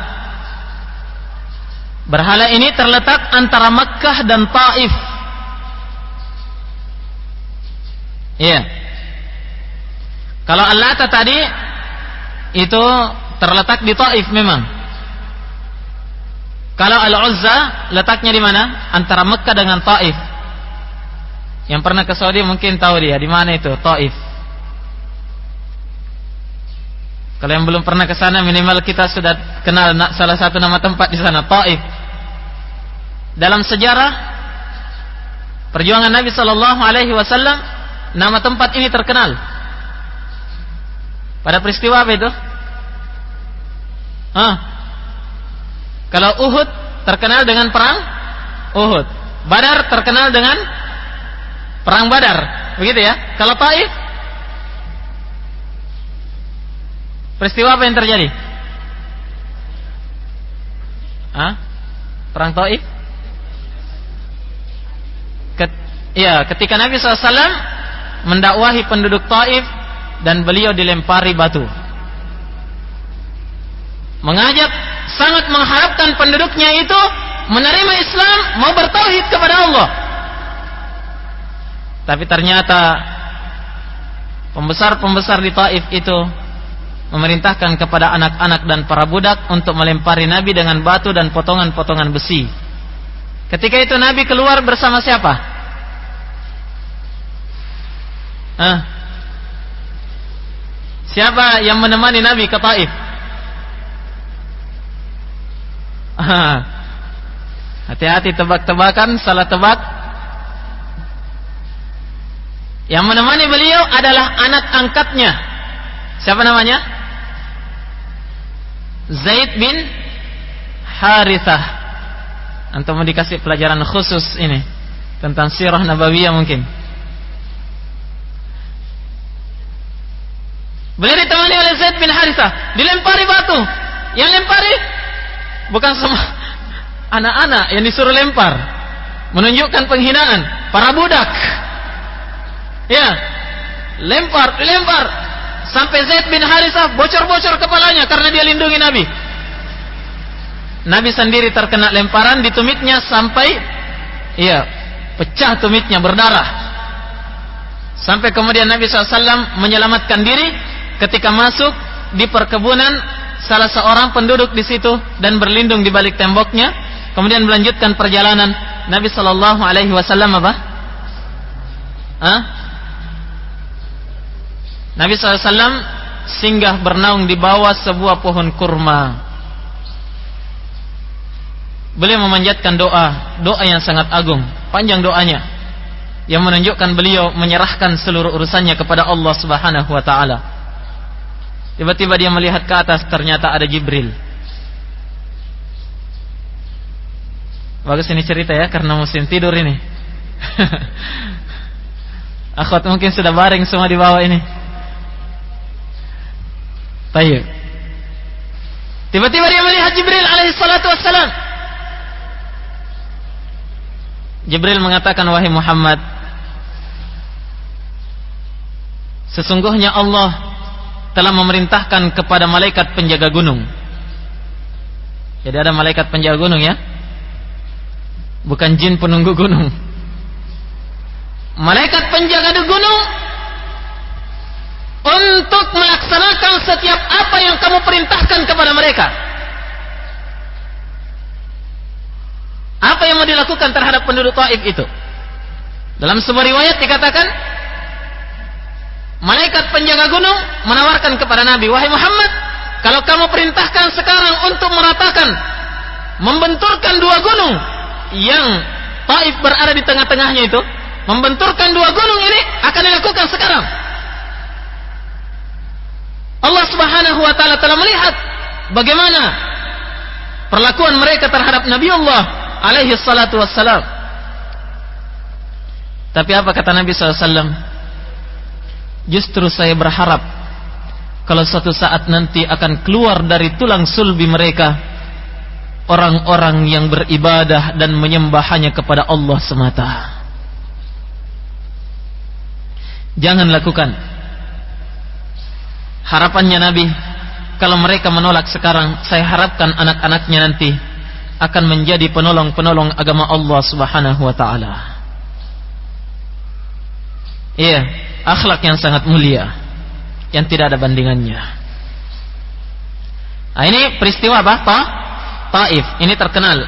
Berhala ini terletak antara Makkah dan Taif. Iya. Kalau Allah tadi itu terletak di Taif memang. Kalau Al-Uzza letaknya di mana? Antara Mekah dengan Taif. Yang pernah ke Saudi mungkin tahu dia di mana itu, Taif. Kalau yang belum pernah ke sana minimal kita sudah kenal salah satu nama tempat di sana, Taif. Dalam sejarah perjuangan Nabi Shallallahu alaihi wasallam nama tempat ini terkenal. Pada peristiwa apa itu? Hah? Kalau Uhud terkenal dengan perang Uhud. Badar terkenal dengan perang Badar. Begitu ya. Kalau Taif Peristiwa apa yang terjadi? Hah? Perang Taif? Ket, ya, ketika Nabi SAW mendakwahi penduduk Taif dan beliau dilempari batu mengajak sangat mengharapkan penduduknya itu menerima Islam mau bertauhid kepada Allah tapi ternyata pembesar-pembesar di Taif itu memerintahkan kepada anak-anak dan para budak untuk melempari Nabi dengan batu dan potongan-potongan besi ketika itu Nabi keluar bersama siapa? Hah? siapa yang menemani Nabi ke Taif? Hati-hati tebak-tebakan, salah tebak. Yang menemani beliau adalah anak angkatnya. Siapa namanya? Zaid bin Harithah. Antum mau dikasih pelajaran khusus ini tentang sirah nabawiyah mungkin. Beliau ditemani oleh Zaid bin Harithah, dilempari batu. Yang lempari bukan sama anak-anak yang disuruh lempar. Menunjukkan penghinaan. Para budak. Ya. Lempar lempar. Sampai Zaid bin Harisah bocor-bocor kepalanya karena dia lindungi Nabi. Nabi sendiri terkena lemparan di tumitnya sampai iya pecah tumitnya berdarah. Sampai kemudian Nabi SAW menyelamatkan diri ketika masuk di perkebunan salah seorang penduduk di situ dan berlindung di balik temboknya, kemudian melanjutkan perjalanan Nabi Shallallahu Alaihi Wasallam apa? Hah? Nabi SAW singgah bernaung di bawah sebuah pohon kurma. Beliau memanjatkan doa, doa yang sangat agung, panjang doanya, yang menunjukkan beliau menyerahkan seluruh urusannya kepada Allah Subhanahu Wa Taala. Tiba-tiba dia melihat ke atas, ternyata ada Jibril. Bagus ini cerita ya karena musim tidur ini. Akhwat mungkin sudah baring semua di bawah ini. Tayyib. Tiba-tiba dia melihat Jibril alaihi salatu wassalam. Jibril mengatakan wahai Muhammad Sesungguhnya Allah telah memerintahkan kepada malaikat penjaga gunung. Jadi ada malaikat penjaga gunung ya bukan jin penunggu gunung. Malaikat penjaga gunung untuk melaksanakan setiap apa yang kamu perintahkan kepada mereka. Apa yang mau dilakukan terhadap penduduk Taif itu? Dalam sebuah riwayat dikatakan malaikat penjaga gunung menawarkan kepada Nabi, "Wahai Muhammad, kalau kamu perintahkan sekarang untuk meratakan membenturkan dua gunung, yang Taif berada di tengah-tengahnya itu membenturkan dua gunung ini akan dilakukan sekarang. Allah Subhanahu wa taala telah melihat bagaimana perlakuan mereka terhadap Nabi Allah alaihi salatu wassalam. Tapi apa kata Nabi SAW? Justru saya berharap kalau suatu saat nanti akan keluar dari tulang sulbi mereka orang-orang yang beribadah dan menyembah hanya kepada Allah semata. Jangan lakukan. Harapannya Nabi, kalau mereka menolak sekarang, saya harapkan anak-anaknya nanti akan menjadi penolong-penolong agama Allah Subhanahu wa taala. Iya, akhlak yang sangat mulia yang tidak ada bandingannya. Nah, ini peristiwa apa? Pak? Taif. Ini terkenal.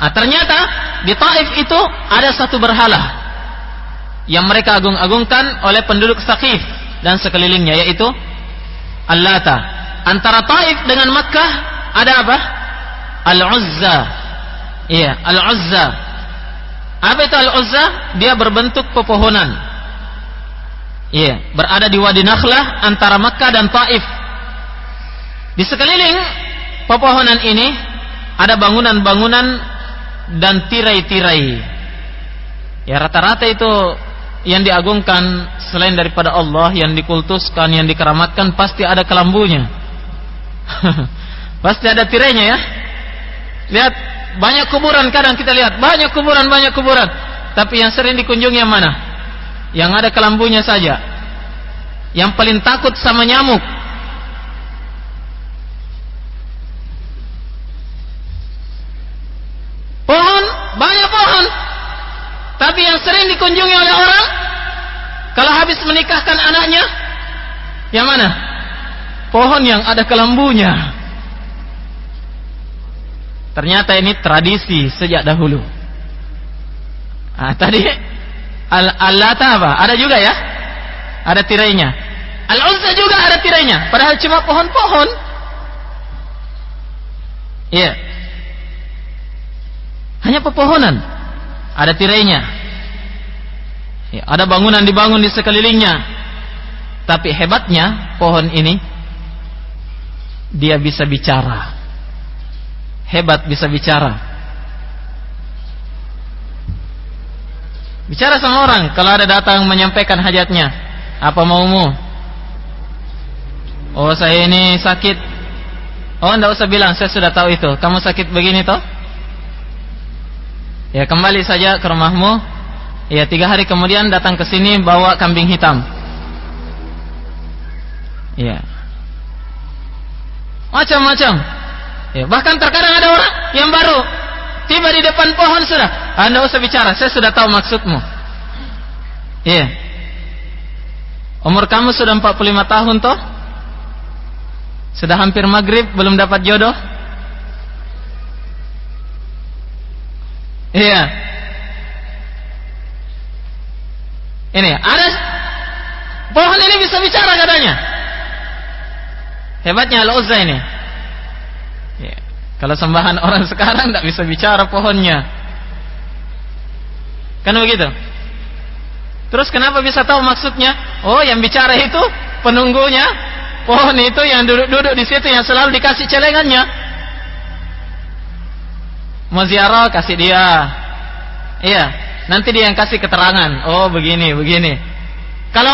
Nah, ternyata di Taif itu ada satu berhala yang mereka agung-agungkan oleh penduduk Saqif dan sekelilingnya yaitu Al-Lata. Antara Taif dengan Makkah ada apa? Al-Uzza. Iya, Al-Uzza. Apa itu Al-Uzza? Dia berbentuk pepohonan. Iya, berada di Wadi Nakhlah antara Makkah dan Taif. Di sekeliling pepohonan ini ada bangunan-bangunan dan tirai-tirai. Ya rata-rata itu yang diagungkan selain daripada Allah, yang dikultuskan, yang dikeramatkan pasti ada kelambunya. pasti ada tirainya ya. Lihat banyak kuburan kadang kita lihat banyak kuburan banyak kuburan. Tapi yang sering dikunjungi yang mana? Yang ada kelambunya saja. Yang paling takut sama nyamuk Pohon, banyak pohon. Tapi yang sering dikunjungi oleh orang kalau habis menikahkan anaknya, yang mana? Pohon yang ada kelambunya. Ternyata ini tradisi sejak dahulu. Ah, tadi Al-Lata apa? Ada juga ya? Ada tirainya. Al-Uzza juga ada tirainya, padahal cuma pohon-pohon. Iya. -pohon. Hanya pepohonan. Ada tirainya. Ya, ada bangunan dibangun di sekelilingnya. Tapi hebatnya pohon ini dia bisa bicara. Hebat bisa bicara. Bicara sama orang kalau ada datang menyampaikan hajatnya. Apa maumu? Oh, saya ini sakit. Oh, enggak usah bilang, saya sudah tahu itu. Kamu sakit begini toh? Ya kembali saja ke rumahmu. Ya tiga hari kemudian datang ke sini bawa kambing hitam. Ya. Macam-macam. Ya, bahkan terkadang ada orang yang baru Tiba di depan pohon sudah. Anda usah bicara, saya sudah tahu maksudmu. Iya. Yeah. Umur kamu sudah 45 tahun toh? Sudah hampir maghrib, belum dapat jodoh? Iya. Yeah. Ini ada pohon ini bisa bicara katanya. Hebatnya Al-Uzza ini. Kalau sembahan orang sekarang tidak bisa bicara pohonnya. Kan begitu? Terus kenapa bisa tahu maksudnya? Oh, yang bicara itu penunggunya pohon itu yang duduk-duduk di situ yang selalu dikasih celengannya. Mau ziarah kasih dia. Iya, nanti dia yang kasih keterangan. Oh, begini, begini. Kalau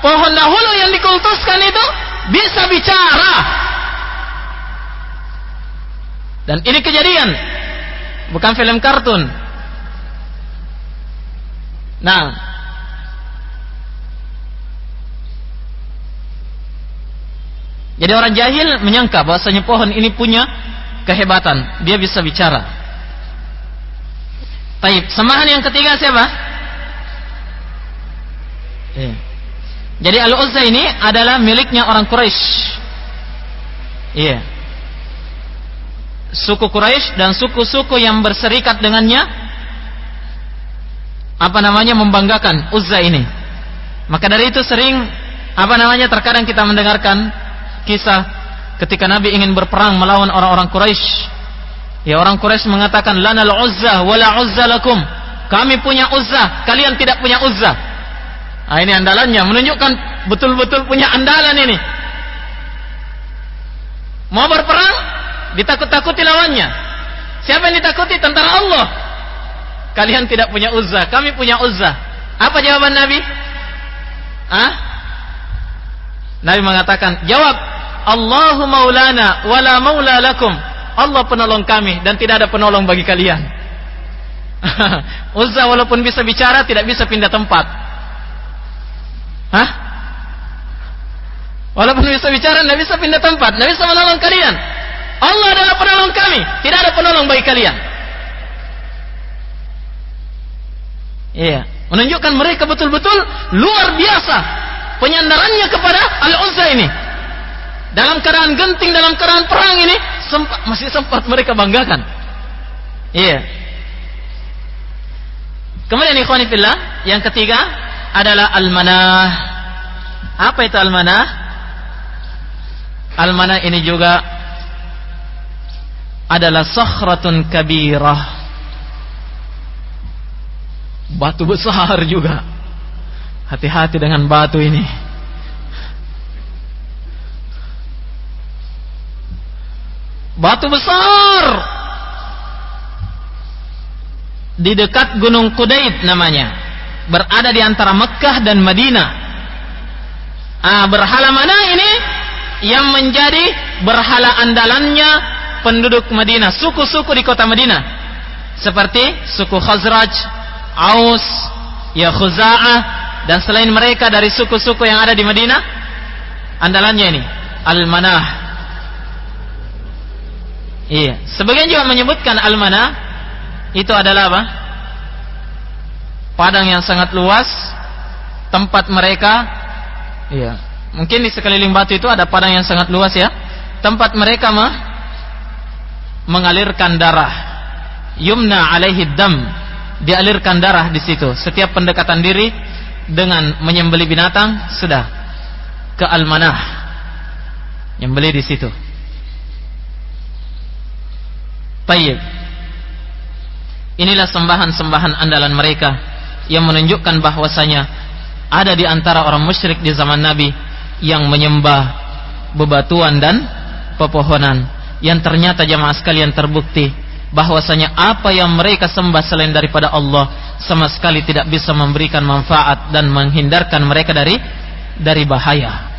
pohon dahulu yang dikultuskan itu bisa bicara. Dan ini kejadian. Bukan film kartun. Nah, Jadi orang jahil menyangka bahwasanya pohon ini punya kehebatan, dia bisa bicara. Taib, semahan yang ketiga siapa? Iya. Jadi Al-Uzza ini adalah miliknya orang Quraisy. Iya. Suku Quraisy dan suku-suku yang berserikat dengannya apa namanya membanggakan Uzza ini. Maka dari itu sering apa namanya terkadang kita mendengarkan kisah ketika Nabi ingin berperang melawan orang-orang Quraisy. Ya orang Quraisy mengatakan lanal uzza wala uzza lakum. Kami punya uzza, kalian tidak punya uzza. Nah, ini andalannya menunjukkan betul-betul punya andalan ini. Mau berperang ditakut-takuti lawannya. Siapa yang ditakuti? Tentara Allah. Kalian tidak punya uzza, kami punya uzza. Apa jawaban Nabi? Ah? Nabi mengatakan, "Jawab, Allahu maulana wala maula lakum. Allah penolong kami dan tidak ada penolong bagi kalian. Uzza walaupun bisa bicara tidak bisa pindah tempat. Hah? Walaupun bisa bicara tidak bisa pindah tempat, tidak bisa menolong kalian. Allah adalah penolong kami, tidak ada penolong bagi kalian. Iya, menunjukkan mereka betul-betul luar biasa penyandarannya kepada Al-Uzza ini dalam keadaan genting, dalam keadaan perang ini sempat, masih sempat mereka banggakan. Iya. Kemudian ikhwanifillah, yang ketiga adalah al-manah. Apa itu al-manah? Al-manah ini juga adalah sakhratun kabirah. Batu besar juga. Hati-hati dengan batu ini. batu besar di dekat Gunung Kudaid namanya berada di antara Mekah dan Madinah ah, berhala mana ini yang menjadi berhala andalannya penduduk Madinah suku-suku di kota Madinah seperti suku Khazraj Aus ya Khuza'ah dan selain mereka dari suku-suku yang ada di Madinah andalannya ini Al-Manah Iya. Sebagian juga menyebutkan almana itu adalah apa? Padang yang sangat luas, tempat mereka, iya. Mungkin di sekeliling batu itu ada padang yang sangat luas ya. Tempat mereka mah mengalirkan darah. Yumna alaihi dam. Dialirkan darah di situ. Setiap pendekatan diri dengan menyembeli binatang sudah ke almanah. Nyembeli di situ. Tayyib. Inilah sembahan-sembahan andalan mereka yang menunjukkan bahwasanya ada di antara orang musyrik di zaman Nabi yang menyembah bebatuan dan pepohonan yang ternyata jemaah sekalian terbukti bahwasanya apa yang mereka sembah selain daripada Allah sama sekali tidak bisa memberikan manfaat dan menghindarkan mereka dari dari bahaya.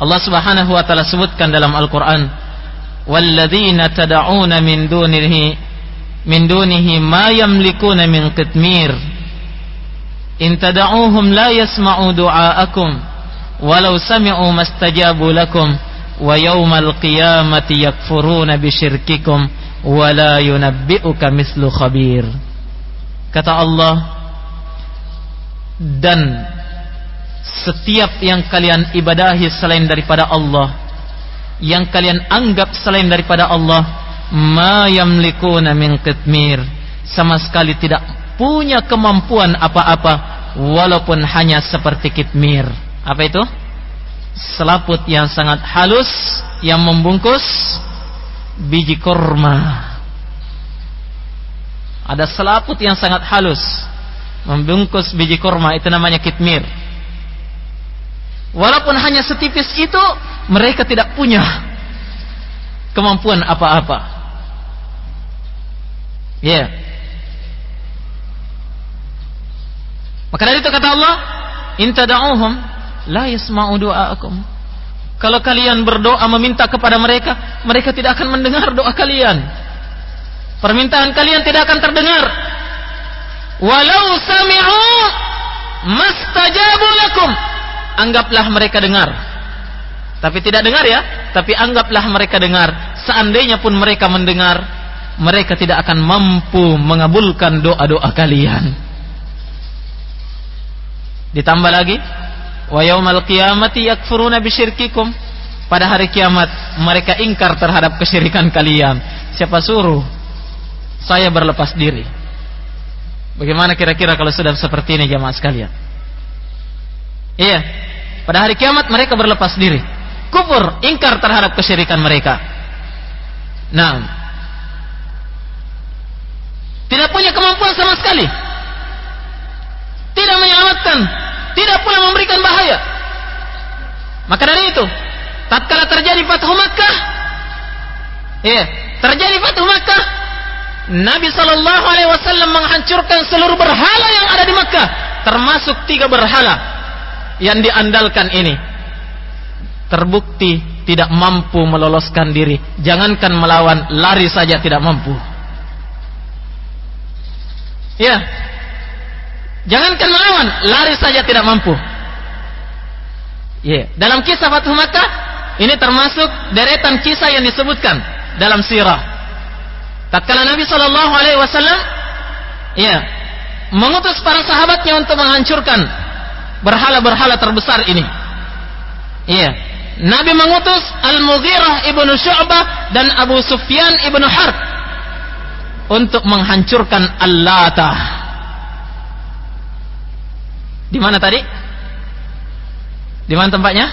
Allah Subhanahu wa taala sebutkan dalam Al-Qur'an, "Walladzina tad'una min dunihi min dunihi ma yamlikuna min qitmir." In tad'uhum la yasma'u du'aakum walau sami'u mastajabu lakum wa yaumal qiyamati yakfuruna bisyirkikum wa la yunabbi'uka mislu khabir. Kata Allah dan setiap yang kalian ibadahi selain daripada Allah yang kalian anggap selain daripada Allah ma yamlikuna min qitmir sama sekali tidak punya kemampuan apa-apa walaupun hanya seperti kitmir apa itu? Selaput yang sangat halus yang membungkus biji korma. Ada selaput yang sangat halus membungkus biji korma itu namanya kitmir. Walaupun hanya setipis itu, mereka tidak punya kemampuan apa-apa. Ya. Yeah. Maka dari itu kata Allah, "In tad'uhum la yasma'u du'aakum." Kalau kalian berdoa meminta kepada mereka, mereka tidak akan mendengar doa kalian. Permintaan kalian tidak akan terdengar. Walau sami'u mastajabu lakum. Anggaplah mereka dengar. Tapi tidak dengar ya, tapi anggaplah mereka dengar. Seandainya pun mereka mendengar, mereka tidak akan mampu mengabulkan doa-doa kalian. Ditambah lagi, wa yaumal qiyamati yakfuruna bisyirkikum. Pada hari kiamat mereka ingkar terhadap kesyirikan kalian. Siapa suruh saya berlepas diri? Bagaimana kira-kira kalau sudah seperti ini jamaah sekalian? Iya, pada hari kiamat mereka berlepas diri. Kufur, ingkar terhadap kesyirikan mereka. Nah, tidak punya kemampuan sama sekali tidak menyelamatkan, tidak pula memberikan bahaya. Maka dari itu, tatkala terjadi Fathu Makkah, ya, terjadi Fathu Makkah, Nabi Shallallahu Alaihi Wasallam menghancurkan seluruh berhala yang ada di Makkah, termasuk tiga berhala yang diandalkan ini. Terbukti tidak mampu meloloskan diri. Jangankan melawan, lari saja tidak mampu. Ya, Jangankan melawan, lari saja tidak mampu. Yeah. Dalam kisah Fathu Makkah, ini termasuk deretan kisah yang disebutkan dalam sirah. Tatkala Nabi Shallallahu Alaihi Wasallam, ya, mengutus para sahabatnya untuk menghancurkan berhala-berhala terbesar ini. Iya. Nabi mengutus Al-Mughirah ibnu Syu'bah dan Abu Sufyan ibnu Harb untuk menghancurkan Al-Latah di mana tadi? Di mana tempatnya?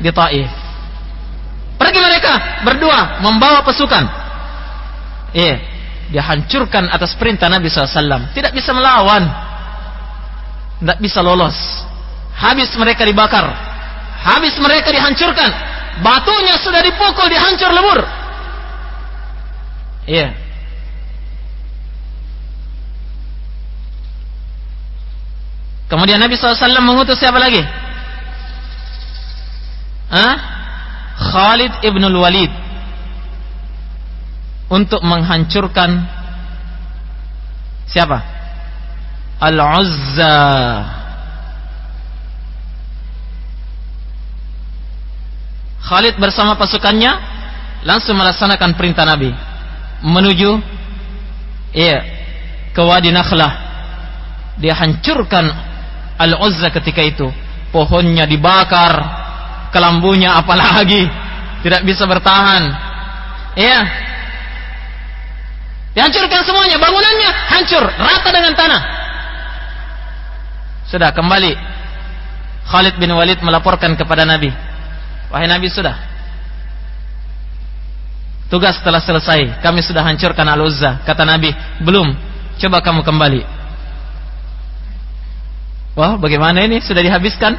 Di Taif. Pergi mereka berdua membawa pasukan. Iya, dihancurkan atas perintah Nabi SAW. Tidak bisa melawan, tidak bisa lolos. Habis mereka dibakar, habis mereka dihancurkan. Batunya sudah dipukul, dihancur lebur. Iya, Kemudian Nabi SAW mengutus siapa lagi? Hah? Khalid ibn Walid untuk menghancurkan siapa? Al-Uzza. Khalid bersama pasukannya langsung melaksanakan perintah Nabi menuju iya ke Wadi Nakhlah. Dia hancurkan Al-Uzza ketika itu. Pohonnya dibakar, kelambunya apalagi tidak bisa bertahan. Iya. Dihancurkan semuanya, bangunannya hancur, rata dengan tanah. Sudah kembali. Khalid bin Walid melaporkan kepada Nabi. Wahai Nabi sudah. Tugas telah selesai. Kami sudah hancurkan Al-Uzza. Kata Nabi, belum. Coba kamu kembali. Wah, bagaimana ini? Sudah dihabiskan?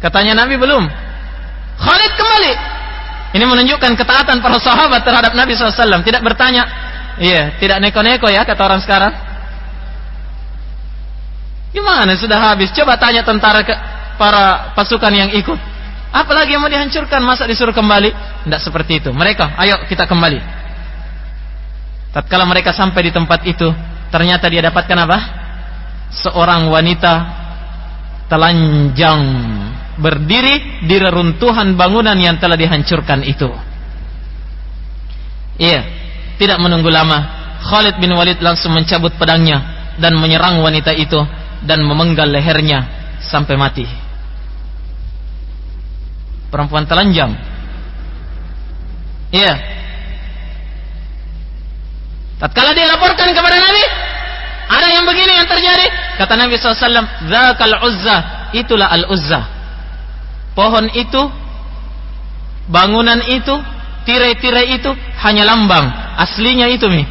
Katanya Nabi belum. Khalid kembali. Ini menunjukkan ketaatan para sahabat terhadap Nabi SAW. Tidak bertanya. Iya, tidak neko-neko ya kata orang sekarang. Gimana sudah habis? Coba tanya tentara ke para pasukan yang ikut. Apalagi yang mau dihancurkan masa disuruh kembali? Tidak seperti itu. Mereka, ayo kita kembali. Tatkala mereka sampai di tempat itu, ternyata dia dapatkan apa? Seorang wanita telanjang berdiri di reruntuhan bangunan yang telah dihancurkan itu. Iya, tidak menunggu lama. Khalid bin Walid langsung mencabut pedangnya dan menyerang wanita itu dan memenggal lehernya sampai mati. Perempuan telanjang. Iya. Tatkala dia laporkan kepada Nabi, ada yang begini yang terjadi, kata Nabi SAW, Zakal Uzza, itulah Al-Uzza. Pohon itu, bangunan itu, tirai-tirai itu hanya lambang. Aslinya itu nih.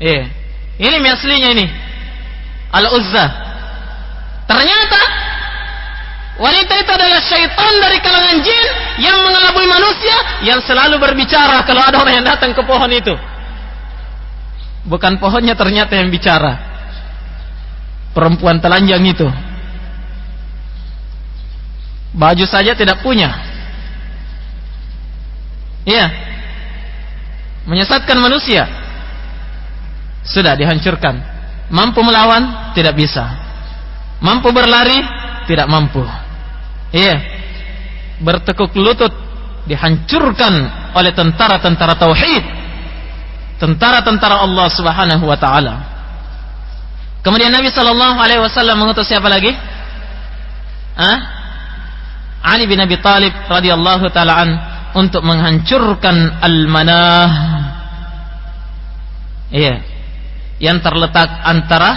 Eh, ini mi aslinya ini. Al-Uzza. Ternyata wanita itu adalah syaitan dari kalangan jin yang mengelabui manusia yang selalu berbicara kalau ada orang yang datang ke pohon itu. Bukan pohonnya ternyata yang bicara. Perempuan telanjang itu. Baju saja tidak punya. Iya. Menyesatkan manusia. Sudah dihancurkan. Mampu melawan? Tidak bisa. Mampu berlari? Tidak mampu. Iya. Bertekuk lutut dihancurkan oleh tentara-tentara tauhid tentara-tentara Allah Subhanahu wa taala. Kemudian Nabi sallallahu alaihi wasallam mengutus siapa lagi? Ah? Ali bin Abi Talib radhiyallahu taala an untuk menghancurkan al-manah. Iya. Yang terletak antara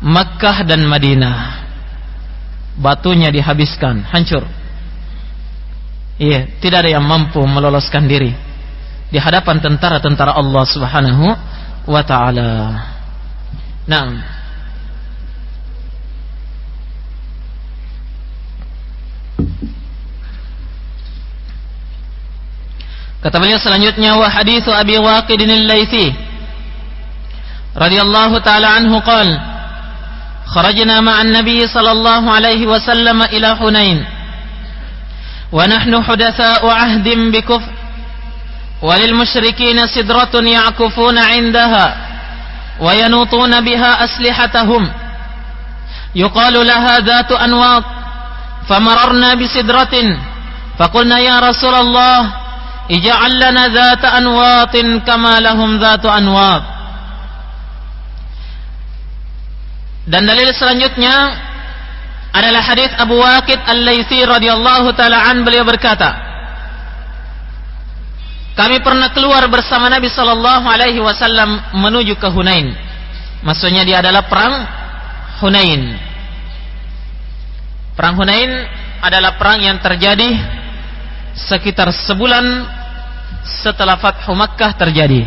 Makkah dan Madinah. Batunya dihabiskan, hancur. Iya, tidak ada yang mampu meloloskan diri di hadapan tentara-tentara Allah Subhanahu wa taala. Nah, Kata beliau selanjutnya wa hadithu Abi Waqid al-Laitsi radhiyallahu taala anhu qala kharajna ma'a an-nabiy alaihi wasallam ila Hunain wa nahnu hudatha bi وللمشركين سدرة يعكفون عندها وينوطون بها أسلحتهم. يقال لها ذات أنواط فمررنا بسدرة فقلنا يا رسول الله اجعل لنا ذات أنواط كما لهم ذات أنواط. Dan dalil selanjutnya adalah hadis Abu Waqid Al-Laitsi radhiyallahu taala an beliau berkata Kami pernah keluar bersama Nabi Sallallahu Alaihi Wasallam menuju ke Hunain. Maksudnya dia adalah perang Hunain. Perang Hunain adalah perang yang terjadi sekitar sebulan setelah Fathu Makkah terjadi.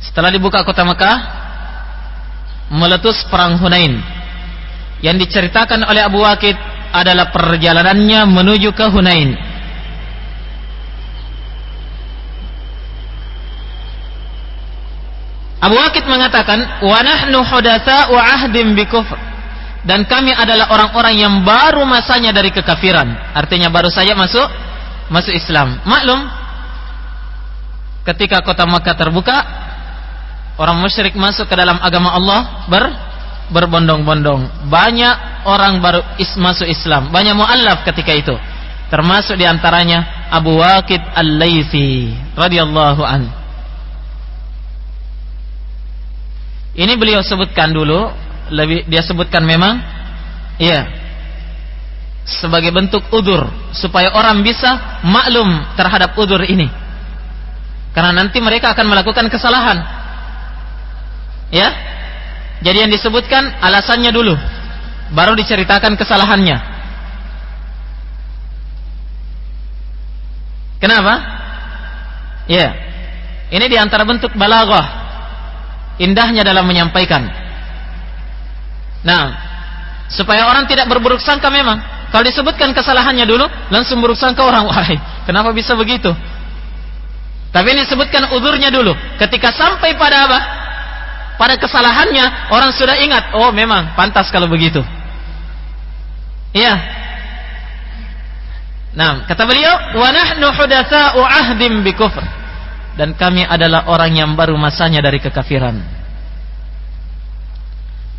Setelah dibuka kota Makkah, meletus perang Hunain. Yang diceritakan oleh Abu Waqid adalah perjalanannya menuju ke Hunain. Abu Waqid mengatakan, "Wa nahnu hudatsa'u ahdim bikufr." Dan kami adalah orang-orang yang baru masanya dari kekafiran. Artinya baru saja masuk masuk Islam. Maklum ketika kota Makkah terbuka, orang musyrik masuk ke dalam agama Allah ber berbondong-bondong. Banyak orang baru is, masuk Islam. Banyak muallaf ketika itu. Termasuk di antaranya Abu Waqid Al-Laythi radhiyallahu anhu. Ini beliau sebutkan dulu, lebih dia sebutkan memang iya sebagai bentuk udur supaya orang bisa maklum terhadap udur ini. Karena nanti mereka akan melakukan kesalahan. Ya. Jadi yang disebutkan alasannya dulu, baru diceritakan kesalahannya. Kenapa? Ya. Ini di antara bentuk balaghah indahnya dalam menyampaikan. Nah, supaya orang tidak berburuk sangka memang. Kalau disebutkan kesalahannya dulu, langsung buruk sangka orang, wahai, kenapa bisa begitu? Tapi ini disebutkan udurnya dulu. Ketika sampai pada apa? Pada kesalahannya, orang sudah ingat, oh memang pantas kalau begitu. Iya. Nah, kata beliau, wa nahnu hudatsa'u ahdim bi dan kami adalah orang yang baru masanya dari kekafiran.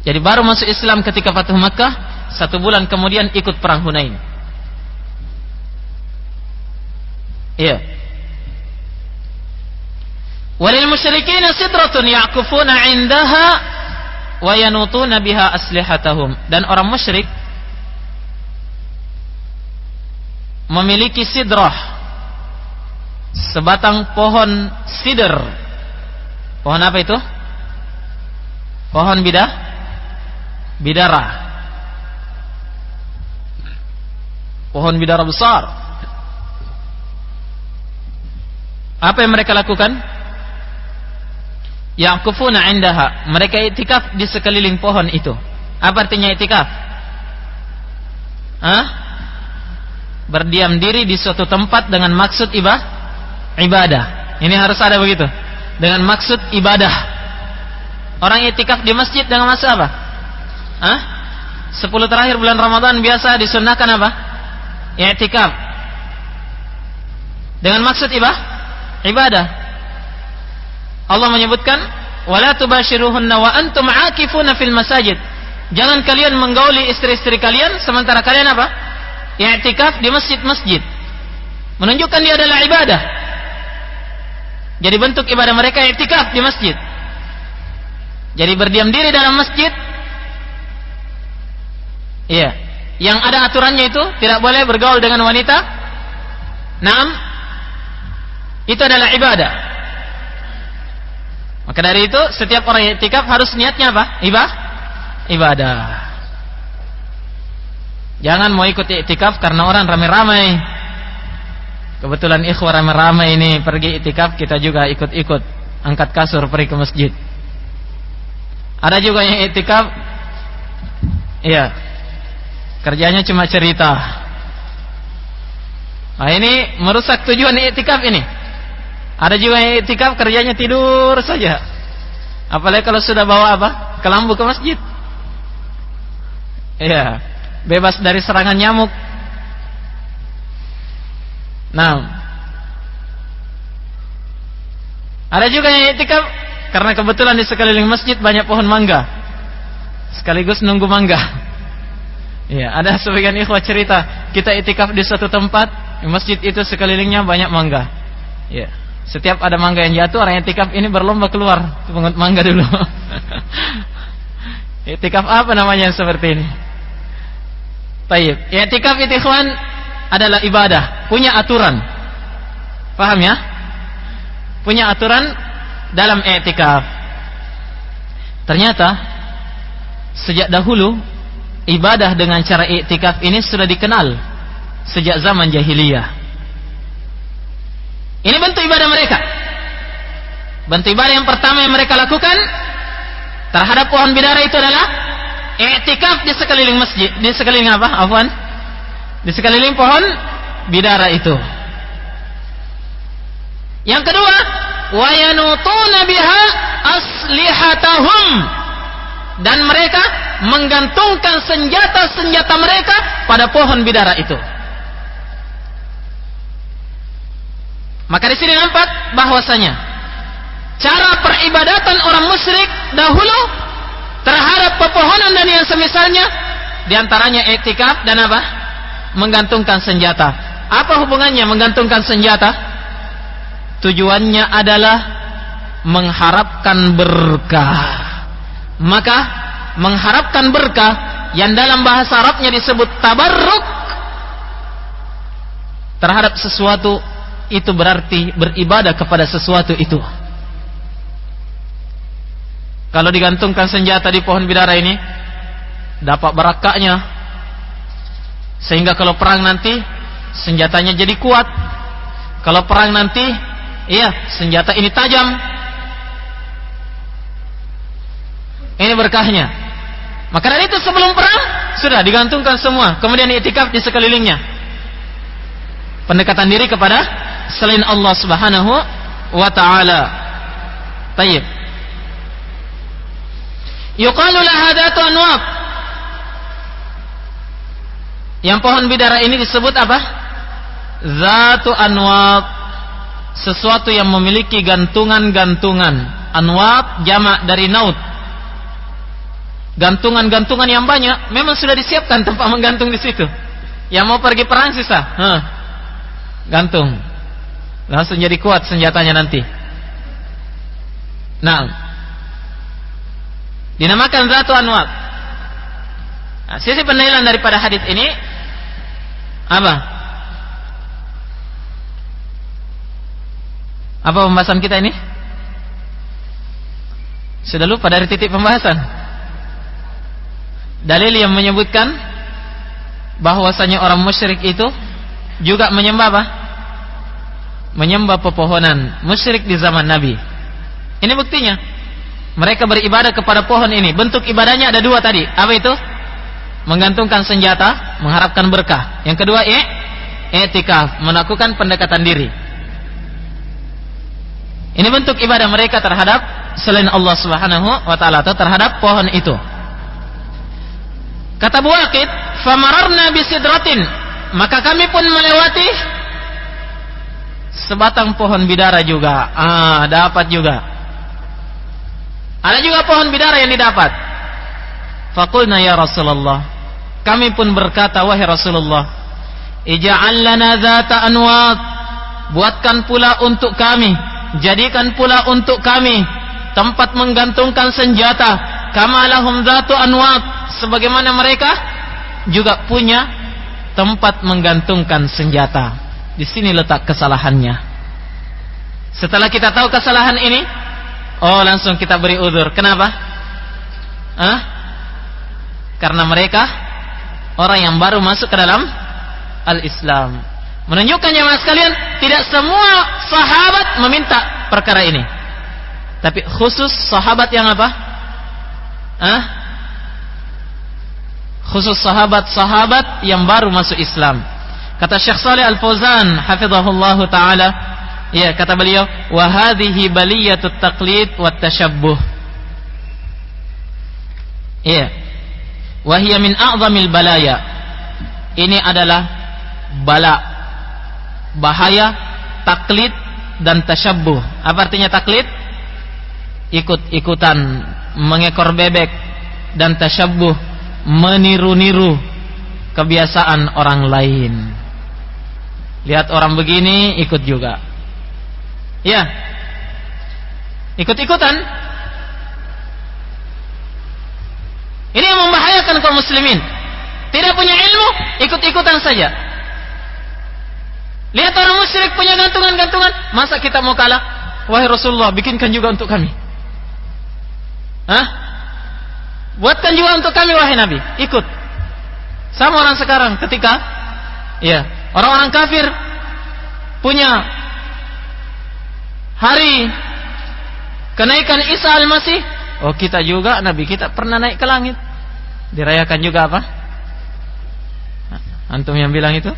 Jadi baru masuk Islam ketika Fathu Makkah, satu bulan kemudian ikut perang Hunain. Iya. Walil musyrikin sidratun ya'kufuna 'indaha wa yanutuna biha aslihatahum. Dan orang musyrik memiliki sidrah sebatang pohon sider Pohon apa itu? Pohon bidah bidara. Pohon bidara besar. Apa yang mereka lakukan? Yaqufuna indaha. Mereka itikaf di sekeliling pohon itu. Apa artinya itikaf? Hah? Berdiam diri di suatu tempat dengan maksud ibah, ibadah. Ini harus ada begitu. Dengan maksud ibadah. Orang itikaf di masjid dengan maksud apa? Hah? Sepuluh terakhir bulan Ramadan biasa disunahkan apa? I'tikaf. Dengan maksud ibah, ibadah. Allah menyebutkan, "Wala tubashiruhunna wa antum 'akifuna fil masajid." Jangan kalian menggauli istri-istri kalian sementara kalian apa? I'tikaf di masjid-masjid. Menunjukkan dia adalah ibadah. Jadi bentuk ibadah mereka i'tikaf di masjid. Jadi berdiam diri dalam masjid. Iya. Yang ada aturannya itu tidak boleh bergaul dengan wanita. Naam. Itu adalah ibadah. Maka dari itu setiap orang i'tikaf harus niatnya apa? Ibadah ibadah. Jangan mau ikut iktikaf karena orang ramai-ramai. Kebetulan ikhwah ramai-ramai ini pergi iktikaf, kita juga ikut-ikut angkat kasur pergi ke masjid. Ada juga yang iktikaf iya. Kerjanya cuma cerita. Nah, ini merusak tujuan iktikaf ini. Ada juga yang iktikaf kerjanya tidur saja. Apalagi kalau sudah bawa apa? Kelambu ke masjid. Iya, bebas dari serangan nyamuk. Nah, ada juga yang itikaf karena kebetulan di sekeliling masjid banyak pohon mangga. Sekaligus nunggu mangga. Iya, ada sebagian ikhwah cerita, kita itikaf di suatu tempat, masjid itu sekelilingnya banyak mangga. Iya. Setiap ada mangga yang jatuh, orang itikaf ini berlomba keluar mengut mangga dulu. Itikaf apa namanya seperti ini? Taib. Itikaf itu ikhwan adalah ibadah, punya aturan. Paham ya? Punya aturan dalam itikaf. Ternyata sejak dahulu ibadah dengan cara itikaf ini sudah dikenal sejak zaman jahiliyah. Ini bentuk ibadah mereka. Bentuk ibadah yang pertama yang mereka lakukan terhadap pohon bidara itu adalah i'tikaf di sekeliling masjid, di sekeliling apa? Afwan. Di sekeliling pohon bidara itu. Yang kedua, wa yanutuna biha aslihatahum dan mereka menggantungkan senjata-senjata mereka pada pohon bidara itu. Maka di sini nampak bahwasanya cara peribadatan orang musyrik dahulu terhadap pepohonan dan yang semisalnya di antaranya etikaf dan apa? Menggantungkan senjata. Apa hubungannya menggantungkan senjata? Tujuannya adalah mengharapkan berkah. Maka mengharapkan berkah yang dalam bahasa Arabnya disebut tabarruk terhadap sesuatu itu berarti beribadah kepada sesuatu itu. Kalau digantungkan senjata di pohon bidara ini dapat barakaknya. Sehingga kalau perang nanti senjatanya jadi kuat. Kalau perang nanti iya, senjata ini tajam. Ini berkahnya. Maka dari itu sebelum perang sudah digantungkan semua, kemudian itikaf di sekelilingnya. Pendekatan diri kepada selain Allah Subhanahu wa taala. Tayyib. Yuqalu laha dhatu anwab. Yang pohon bidara ini disebut apa? Zatu anwab. Sesuatu yang memiliki gantungan-gantungan. Anwab jamak dari naut. Gantungan-gantungan yang banyak memang sudah disiapkan tempat menggantung di situ. Yang mau pergi perang sisa, huh. gantung. Langsung jadi kuat senjatanya nanti. Nah, Dinamakan Zatu Anwar. Nah, sisi penilaian daripada hadis ini apa? Apa pembahasan kita ini? Sudah lupa dari titik pembahasan. Dalil yang menyebutkan bahwasanya orang musyrik itu juga menyembah apa? Menyembah pepohonan. Musyrik di zaman Nabi. Ini buktinya. Mereka beribadah kepada pohon ini. Bentuk ibadahnya ada dua tadi. Apa itu? Menggantungkan senjata, mengharapkan berkah. Yang kedua, e, etikaf, melakukan pendekatan diri. Ini bentuk ibadah mereka terhadap selain Allah Subhanahu wa taala atau terhadap pohon itu. Kata Bu Aqid, "Famararna bisidratin." Maka kami pun melewati sebatang pohon bidara juga. Ah, dapat juga. Ada juga pohon bidara yang didapat. Fakulna ya Rasulullah. Kami pun berkata, wahai Rasulullah, Ija'al lana zata anwat. Buatkan pula untuk kami. Jadikan pula untuk kami. Tempat menggantungkan senjata. Kama lahum anwat. Sebagaimana mereka juga punya tempat menggantungkan senjata. Di sini letak kesalahannya. Setelah kita tahu kesalahan ini, Oh langsung kita beri udur. Kenapa? Hah? Karena mereka orang yang baru masuk ke dalam al-Islam. Menunjukkan jemaah sekalian, tidak semua sahabat meminta perkara ini. Tapi khusus sahabat yang apa? Hah? Khusus sahabat-sahabat yang baru masuk Islam. Kata Syekh Saleh Al-Fauzan hafizahullah taala, Ya, kata beliau, wa hadhihi baliyatut taqlid wat tashabbuh. Iya. Wa hiya min a'zamil balaya. Ini adalah bala bahaya taklid dan tasyabbuh. Apa artinya taklid? Ikut-ikutan, mengekor bebek dan tasyabbuh, meniru-niru kebiasaan orang lain. Lihat orang begini ikut juga Ya. Ikut-ikutan. Ini yang membahayakan kaum muslimin. Tidak punya ilmu, ikut-ikutan saja. Lihat orang musyrik punya gantungan-gantungan, masa kita mau kalah? Wahai Rasulullah, bikinkan juga untuk kami. Hah? Buatkan juga untuk kami wahai Nabi. Ikut. Sama orang sekarang ketika ya, orang-orang kafir punya hari kenaikan Isa al-Masih, oh kita juga Nabi kita pernah naik ke langit. Dirayakan juga apa? Antum yang bilang itu?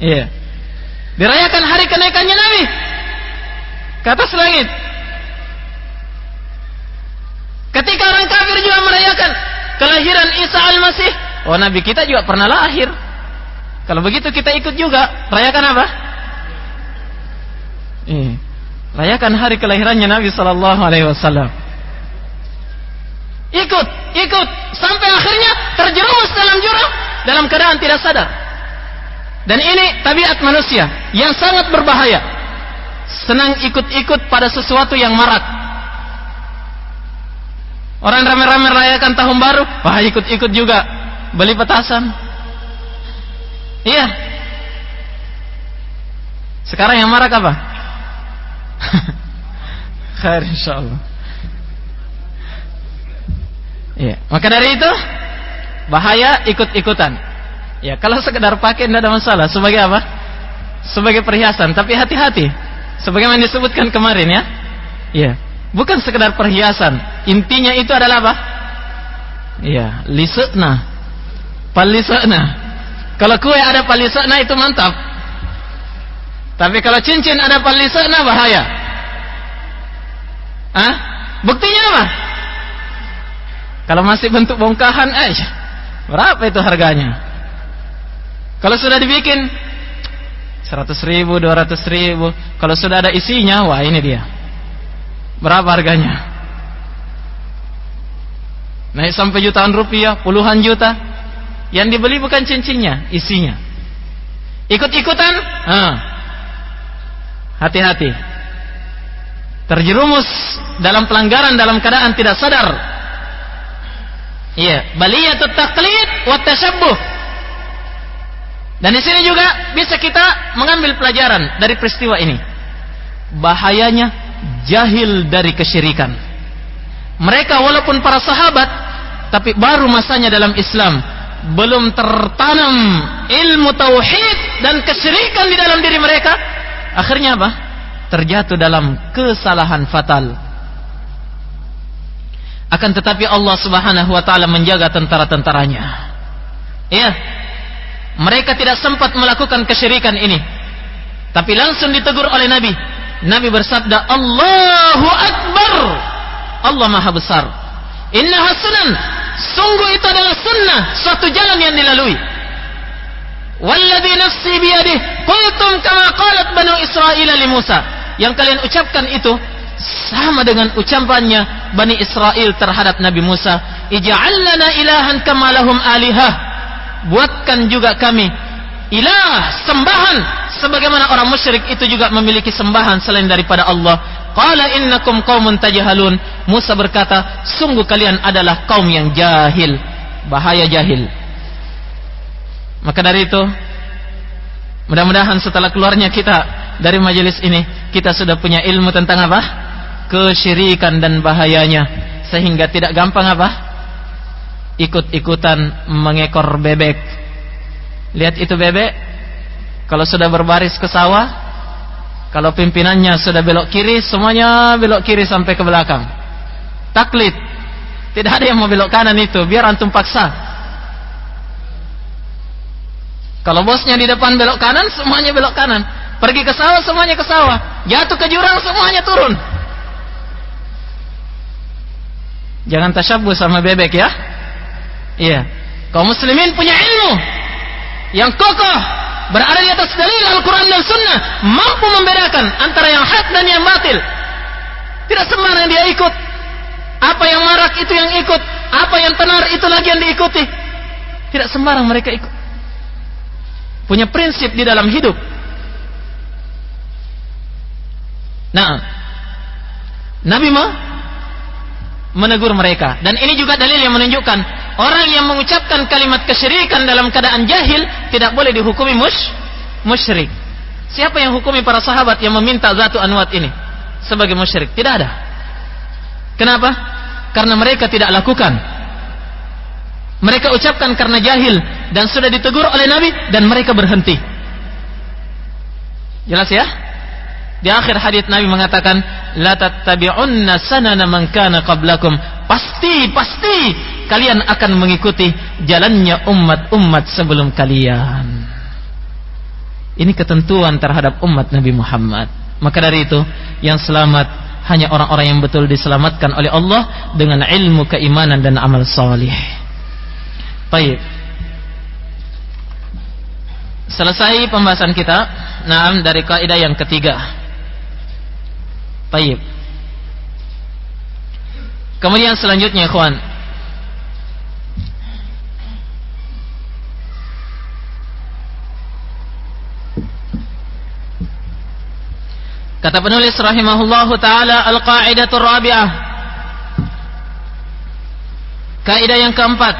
Iya. Dirayakan hari kenaikannya Nabi ke atas langit. Ketika orang kafir juga merayakan kelahiran Isa al-Masih, oh Nabi kita juga pernah lahir. Kalau begitu kita ikut juga. Rayakan apa? Eh, rayakan hari kelahirannya Nabi Sallallahu Alaihi Wasallam. Ikut, ikut sampai akhirnya terjerumus dalam jurang dalam keadaan tidak sadar. Dan ini tabiat manusia yang sangat berbahaya. Senang ikut-ikut pada sesuatu yang marak. Orang ramai-ramai rayakan tahun baru, wah ikut-ikut juga beli petasan, Iya. Sekarang yang marah apa? Khair insyaallah. Iya, maka dari itu bahaya ikut-ikutan. Ya, kalau sekedar pakai tidak ada masalah. Sebagai apa? Sebagai perhiasan, tapi hati-hati. Sebagaimana disebutkan kemarin ya. Iya, bukan sekedar perhiasan. Intinya itu adalah apa? Iya, lisukna. Palisukna kalau kue ada palisana itu mantap. Tapi kalau cincin ada palisana bahaya. Ah, buktinya apa? Kalau masih bentuk bongkahan, eh, berapa itu harganya? Kalau sudah dibikin 100 ribu, 200 ribu. Kalau sudah ada isinya, wah ini dia. Berapa harganya? Naik sampai jutaan rupiah, puluhan juta. Yang dibeli bukan cincinnya, isinya. Ikut-ikutan, hati-hati. Terjerumus dalam pelanggaran dalam keadaan tidak sadar. Iya, baliyatut taqlid wa tashabbuh. Dan di sini juga bisa kita mengambil pelajaran dari peristiwa ini. Bahayanya jahil dari kesyirikan. Mereka walaupun para sahabat tapi baru masanya dalam Islam, belum tertanam ilmu tauhid dan kesyirikan di dalam diri mereka, akhirnya apa? Terjatuh dalam kesalahan fatal. Akan tetapi Allah Subhanahu wa taala menjaga tentara-tentaranya. Iya, mereka tidak sempat melakukan kesyirikan ini. Tapi langsung ditegur oleh Nabi. Nabi bersabda, Allahu Akbar. Allah Maha Besar. Inna hasunan. Sungguh itu adalah sunnah. Suatu jalan yang dilalui. Walladhi nafsi biyadih. Qultum kama qalat banu Israel li Musa. Yang kalian ucapkan itu sama dengan ucapannya Bani Israel terhadap Nabi Musa. Ija'al lana ilahan kama lahum alihah buatkan juga kami ilah sembahan sebagaimana orang musyrik itu juga memiliki sembahan selain daripada Allah qala innakum qaumun tajhalun Musa berkata sungguh kalian adalah kaum yang jahil bahaya jahil maka dari itu mudah-mudahan setelah keluarnya kita dari majelis ini kita sudah punya ilmu tentang apa kesyirikan dan bahayanya sehingga tidak gampang apa ikut-ikutan mengekor bebek. Lihat itu bebek, kalau sudah berbaris ke sawah, kalau pimpinannya sudah belok kiri, semuanya belok kiri sampai ke belakang. Taklid. Tidak ada yang mau belok kanan itu, biar antum paksa. Kalau bosnya di depan belok kanan, semuanya belok kanan. Pergi ke sawah, semuanya ke sawah. Jatuh ke jurang, semuanya turun. Jangan tasyabuh sama bebek ya. Iya. Kaum muslimin punya ilmu yang kokoh berada di atas dalil Al-Quran dan Sunnah mampu membedakan antara yang hak dan yang batil. Tidak sembarang dia ikut. Apa yang marak itu yang ikut. Apa yang tenar itu lagi yang diikuti. Tidak sembarang mereka ikut. Punya prinsip di dalam hidup. Nah, Nabi mah menegur mereka. Dan ini juga dalil yang menunjukkan orang yang mengucapkan kalimat kesyirikan dalam keadaan jahil tidak boleh dihukumi mus musyrik. Siapa yang hukumi para sahabat yang meminta zatu anwat ini sebagai musyrik? Tidak ada. Kenapa? Karena mereka tidak lakukan mereka ucapkan karena jahil dan sudah ditegur oleh Nabi dan mereka berhenti jelas ya di akhir hadis Nabi mengatakan, "La tattabi'unna sanana man kana qablakum." Pasti, pasti kalian akan mengikuti jalannya umat-umat sebelum kalian. Ini ketentuan terhadap umat Nabi Muhammad. Maka dari itu, yang selamat hanya orang-orang yang betul diselamatkan oleh Allah dengan ilmu keimanan dan amal salih. Baik. Selesai pembahasan kita. Nah, dari kaidah yang ketiga. Taib. Kemudian selanjutnya ikhwan Kata penulis rahimahullahu taala al-qaidatur rabi'ah Kaidah yang keempat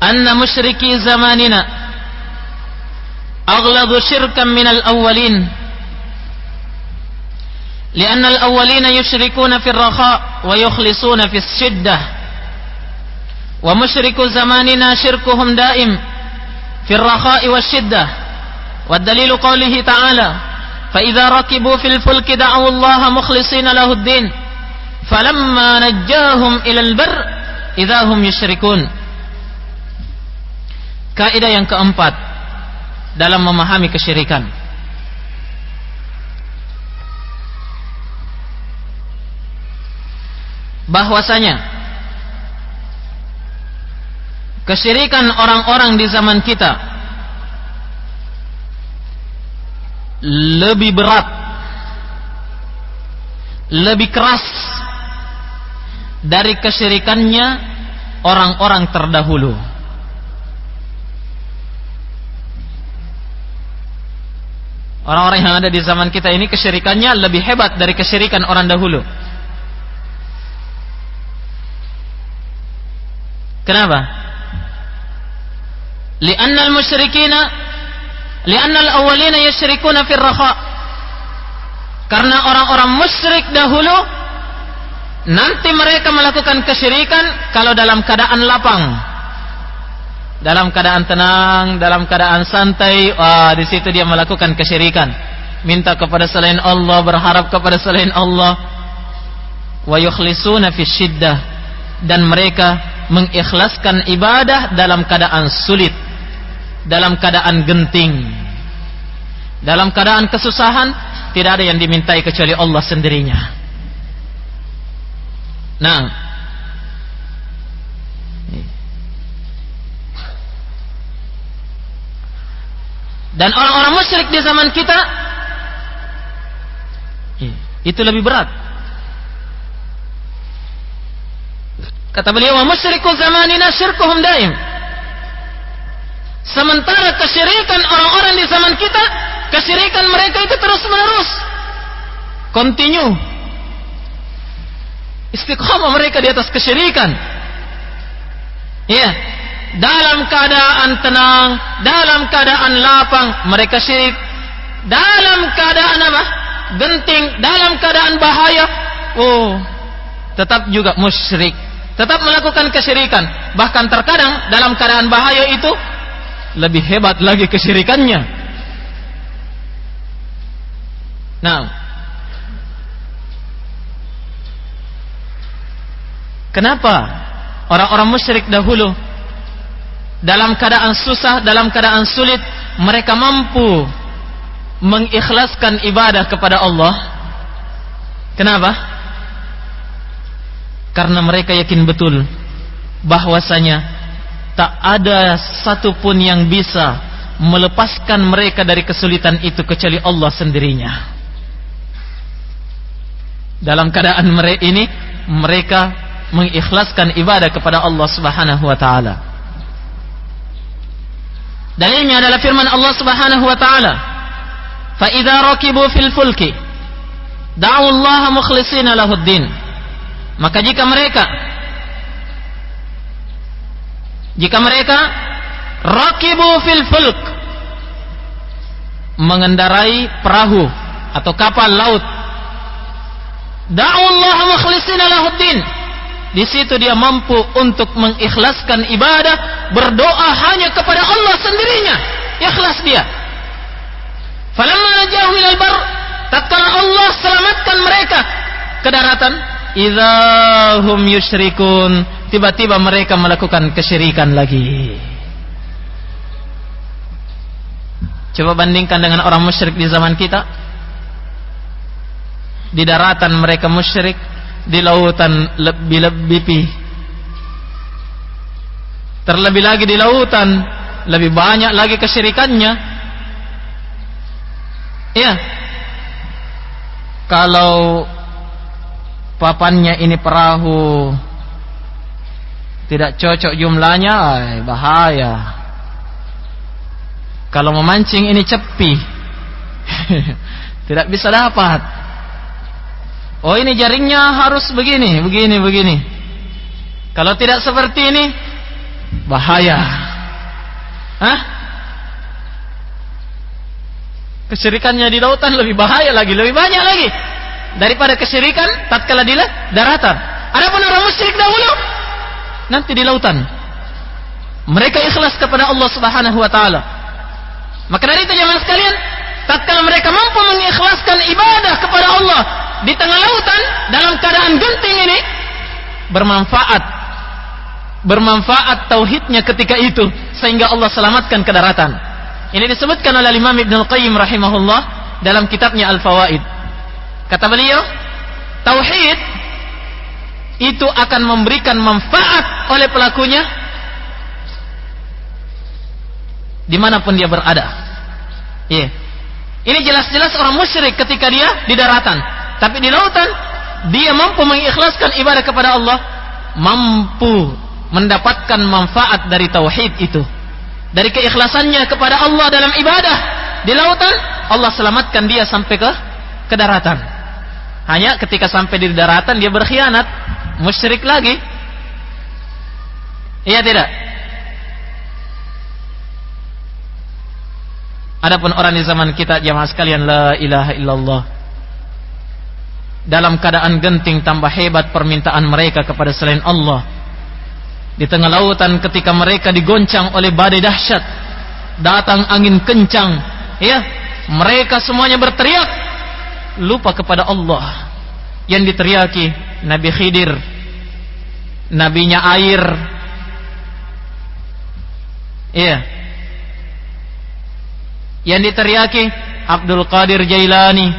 Anna musyriki zamanina aghladu syirkan minal awwalin لأن الأولين يشركون في الرخاء ويخلصون في الشدة. ومشرك زماننا شركهم دائم في الرخاء والشدة. والدليل قوله تعالى فإذا ركبوا في الفلك دعوا الله مخلصين له الدين. فلما نجاهم إلى البر إذا هم يشركون. Kaidah yang keempat dalam memahami kesyirikan. Bahwasanya kesyirikan orang-orang di zaman kita lebih berat lebih keras dari kesyirikannya orang-orang terdahulu orang-orang yang ada di zaman kita ini kesyirikannya lebih hebat dari kesyirikan orang dahulu Kenapa? Li'anna al-musyrikina li'anna al-awwalina yusyrikuna fil. Karena orang-orang musyrik dahulu nanti mereka melakukan kesyirikan kalau dalam keadaan lapang. Dalam keadaan tenang, dalam keadaan santai, wah di situ dia melakukan kesyirikan. Minta kepada selain Allah, berharap kepada selain Allah. Wa yukhlisuna fi syiddah dan mereka mengikhlaskan ibadah dalam keadaan sulit, dalam keadaan genting. Dalam keadaan kesusahan tidak ada yang dimintai kecuali Allah sendirinya. Nah, dan orang-orang musyrik di zaman kita itu lebih berat. Kata beliau, "Wa musyriku zamanina syirkuhum daim." Sementara kesyirikan orang-orang di zaman kita, kesyirikan mereka itu terus-menerus. Continue. Istiqamah mereka di atas kesyirikan. Ya, dalam keadaan tenang, dalam keadaan lapang, mereka syirik. Dalam keadaan apa? Genting, dalam keadaan bahaya, oh, tetap juga musyrik. Tetap melakukan kesyirikan. Bahkan terkadang dalam keadaan bahaya itu lebih hebat lagi kesyirikannya. Nah, kenapa orang-orang musyrik dahulu dalam keadaan susah, dalam keadaan sulit, mereka mampu mengikhlaskan ibadah kepada Allah? Kenapa? Karena mereka yakin betul bahwasanya tak ada satupun yang bisa melepaskan mereka dari kesulitan itu kecuali Allah sendirinya. Dalam keadaan mereka ini mereka mengikhlaskan ibadah kepada Allah Subhanahu wa taala. Dalilnya adalah firman Allah Subhanahu wa taala, "Fa idza rakibu fil fulki da'u Allah mukhlishina lahud din." Maka jika mereka jika mereka rakibu fil fulk mengendarai perahu atau kapal laut da'ullah mukhlisina lahuddin di situ dia mampu untuk mengikhlaskan ibadah berdoa hanya kepada Allah sendirinya. Ikhlas dia. Falamma najahum ilal bar tatkala Allah selamatkan mereka ke daratan idahum yusyrikun tiba-tiba mereka melakukan kesyirikan lagi. Coba bandingkan dengan orang musyrik di zaman kita. Di daratan mereka musyrik di lautan lebih-lebih. Terlebih lagi di lautan lebih banyak lagi kesyirikannya. Ya kalau papannya ini perahu tidak cocok jumlahnya ay, bahaya. Kalau memancing ini cepi tidak bisa dapat oh ini jaringnya harus begini begini begini kalau tidak seperti ini bahaya Hah? kesyirikannya di lautan lebih bahaya lagi lebih banyak lagi daripada kesyirikan tatkala di daratan. Adapun orang musyrik dahulu nanti di lautan. Mereka ikhlas kepada Allah Subhanahu wa taala. Maka dari itu jangan sekalian, tatkala mereka mampu mengikhlaskan ibadah kepada Allah di tengah lautan dalam keadaan genting ini bermanfaat bermanfaat tauhidnya ketika itu sehingga Allah selamatkan ke daratan. Ini disebutkan oleh Imam Ibn Al-Qayyim rahimahullah dalam kitabnya Al-Fawaid. Kata beliau, tauhid itu akan memberikan manfaat oleh pelakunya di mana pun dia berada. Yeah. Ini jelas-jelas orang musyrik ketika dia di daratan, tapi di lautan dia mampu mengikhlaskan ibadah kepada Allah, mampu mendapatkan manfaat dari tauhid itu. Dari keikhlasannya kepada Allah dalam ibadah di lautan, Allah selamatkan dia sampai ke ke daratan. Hanya ketika sampai di daratan dia berkhianat, musyrik lagi. Iya tidak? Adapun orang di zaman kita jamaah sekalian la ilaha illallah. Dalam keadaan genting tambah hebat permintaan mereka kepada selain Allah. Di tengah lautan ketika mereka digoncang oleh badai dahsyat, datang angin kencang, ya, mereka semuanya berteriak lupa kepada Allah. Yang diteriaki Nabi Khidir, nabinya air. Iya, yang diteriaki Abdul Qadir Jailani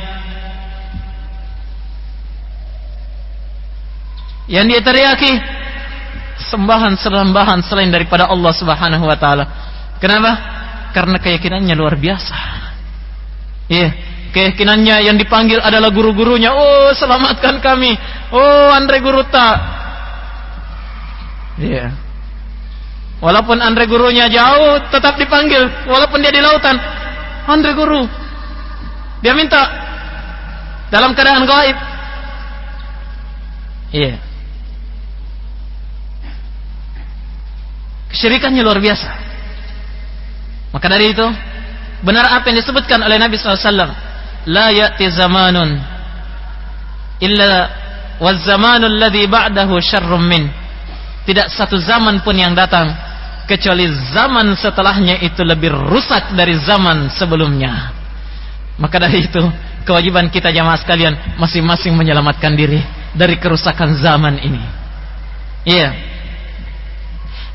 yang diteriaki sembahan-sembahan selain daripada Allah Subhanahu wa taala. Kenapa? Karena keyakinannya luar biasa. Iya, yeah. keyakinannya yang dipanggil adalah guru-gurunya. Oh, selamatkan kami. Oh, Andre Guruta. Iya. Yeah. Walaupun Andre gurunya jauh, tetap dipanggil. Walaupun dia di lautan, Andre guru. Dia minta dalam keadaan gaib. Iya. Yeah. Kesyirikannya luar biasa. Maka dari itu, benar apa yang disebutkan oleh Nabi SAW. La ya'ti zamanun illa wa zamanul ladhi ba'dahu syarrum min. Tidak satu zaman pun yang datang kecuali zaman setelahnya itu lebih rusak dari zaman sebelumnya. Maka dari itu, kewajiban kita jamaah sekalian masing-masing menyelamatkan diri dari kerusakan zaman ini. Iya.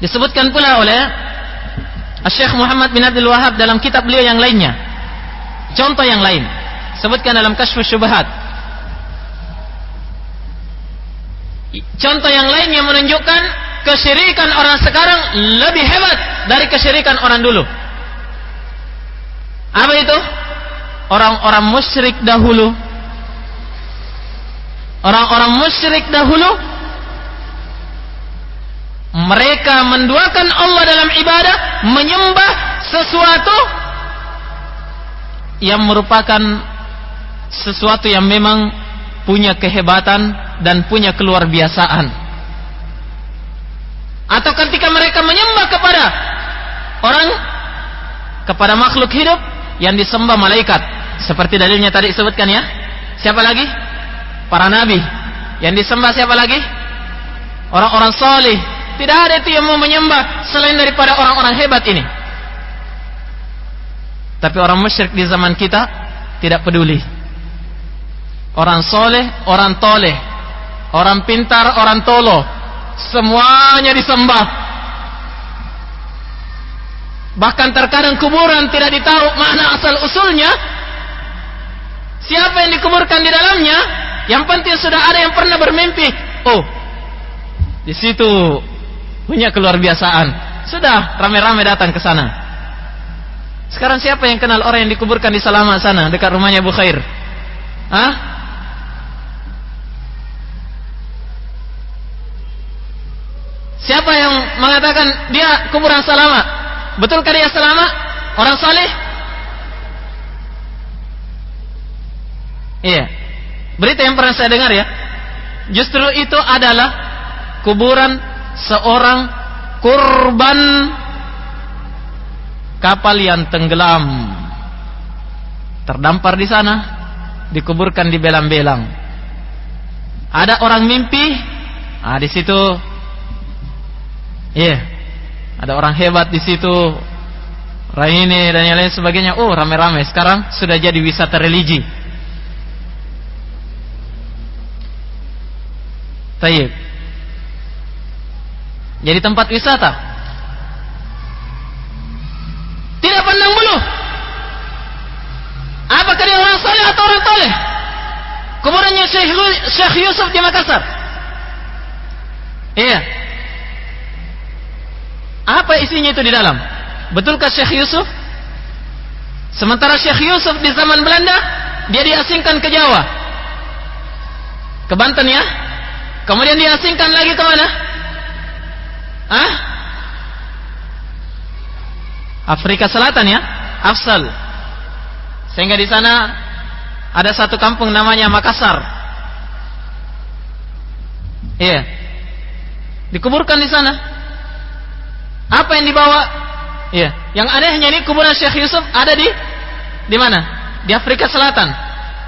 Disebutkan pula oleh Syekh Muhammad bin Abdul Wahab dalam kitab beliau yang lainnya. Contoh yang lain, sebutkan dalam Kasyfus Syubhat. Contoh yang lain yang menunjukkan kesyirikan orang sekarang lebih hebat dari kesyirikan orang dulu. Apa itu? Orang-orang musyrik dahulu. Orang-orang musyrik dahulu mereka menduakan Allah dalam ibadah, menyembah sesuatu yang merupakan sesuatu yang memang punya kehebatan dan punya keluar biasaan atau ketika mereka menyembah kepada orang kepada makhluk hidup yang disembah malaikat. Seperti dalilnya tadi disebutkan ya. Siapa lagi? Para nabi. Yang disembah siapa lagi? Orang-orang soleh tidak ada itu yang mau menyembah selain daripada orang-orang hebat ini. Tapi orang musyrik di zaman kita tidak peduli. Orang soleh orang toleh. Orang pintar orang tolo. Semuanya disembah. Bahkan terkadang kuburan tidak ditahu mana asal usulnya. Siapa yang dikuburkan di dalamnya? Yang penting sudah ada yang pernah bermimpi. Oh di situ punya keluar biasaan sudah rame-rame datang ke sana sekarang siapa yang kenal orang yang dikuburkan di Salama sana dekat rumahnya Bu Khair Hah? Siapa yang mengatakan dia kuburan selamat? Betulkah dia selamat? Orang saleh? Iya. Berita yang pernah saya dengar ya. Justru itu adalah kuburan seorang kurban kapal yang tenggelam. Terdampar di sana, dikuburkan di belang-belang. Ada orang mimpi, ah di situ Iya. Yeah. Ada orang hebat di situ. ini dan yang lain sebagainya. Oh, rame-rame. Sekarang sudah jadi wisata religi. Tayyib. Jadi tempat wisata. Tidak pandang bulu. Apakah dia orang saleh atau orang toleh? Kuburannya Syekh Yusuf di Makassar. Iya. Apa isinya itu di dalam? Betulkah Syekh Yusuf? Sementara Syekh Yusuf di zaman Belanda, dia diasingkan ke Jawa. Ke Banten ya. Kemudian diasingkan lagi ke mana? Hah? Afrika Selatan ya, Afsal. Sehingga di sana ada satu kampung namanya Makassar. Iya. Dikuburkan di sana. Apa yang dibawa? Ya, yang anehnya ini kuburan Syekh Yusuf ada di Di mana? Di Afrika Selatan.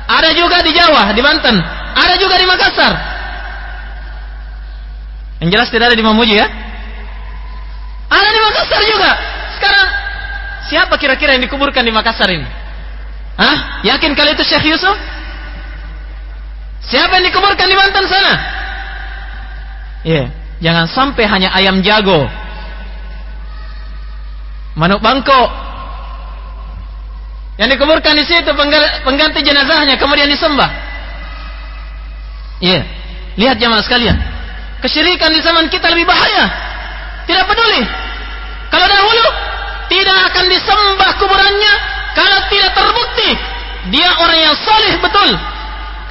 Ada juga di Jawa, di Banten. Ada juga di Makassar. Yang jelas tidak ada di Mamuju ya. Ada di Makassar juga. Sekarang siapa kira-kira yang dikuburkan di Makassar ini? Hah? Yakin kali itu Syekh Yusuf? Siapa yang dikuburkan di Banten sana? Iya, yeah. jangan sampai hanya ayam jago. Manuk bangkok. Yang dikuburkan di situ pengganti jenazahnya kemudian disembah. Iya. Yeah. Lihat jamaah sekalian. Kesyirikan di zaman kita lebih bahaya. Tidak peduli. Kalau dahulu tidak akan disembah kuburannya kalau tidak terbukti dia orang yang saleh betul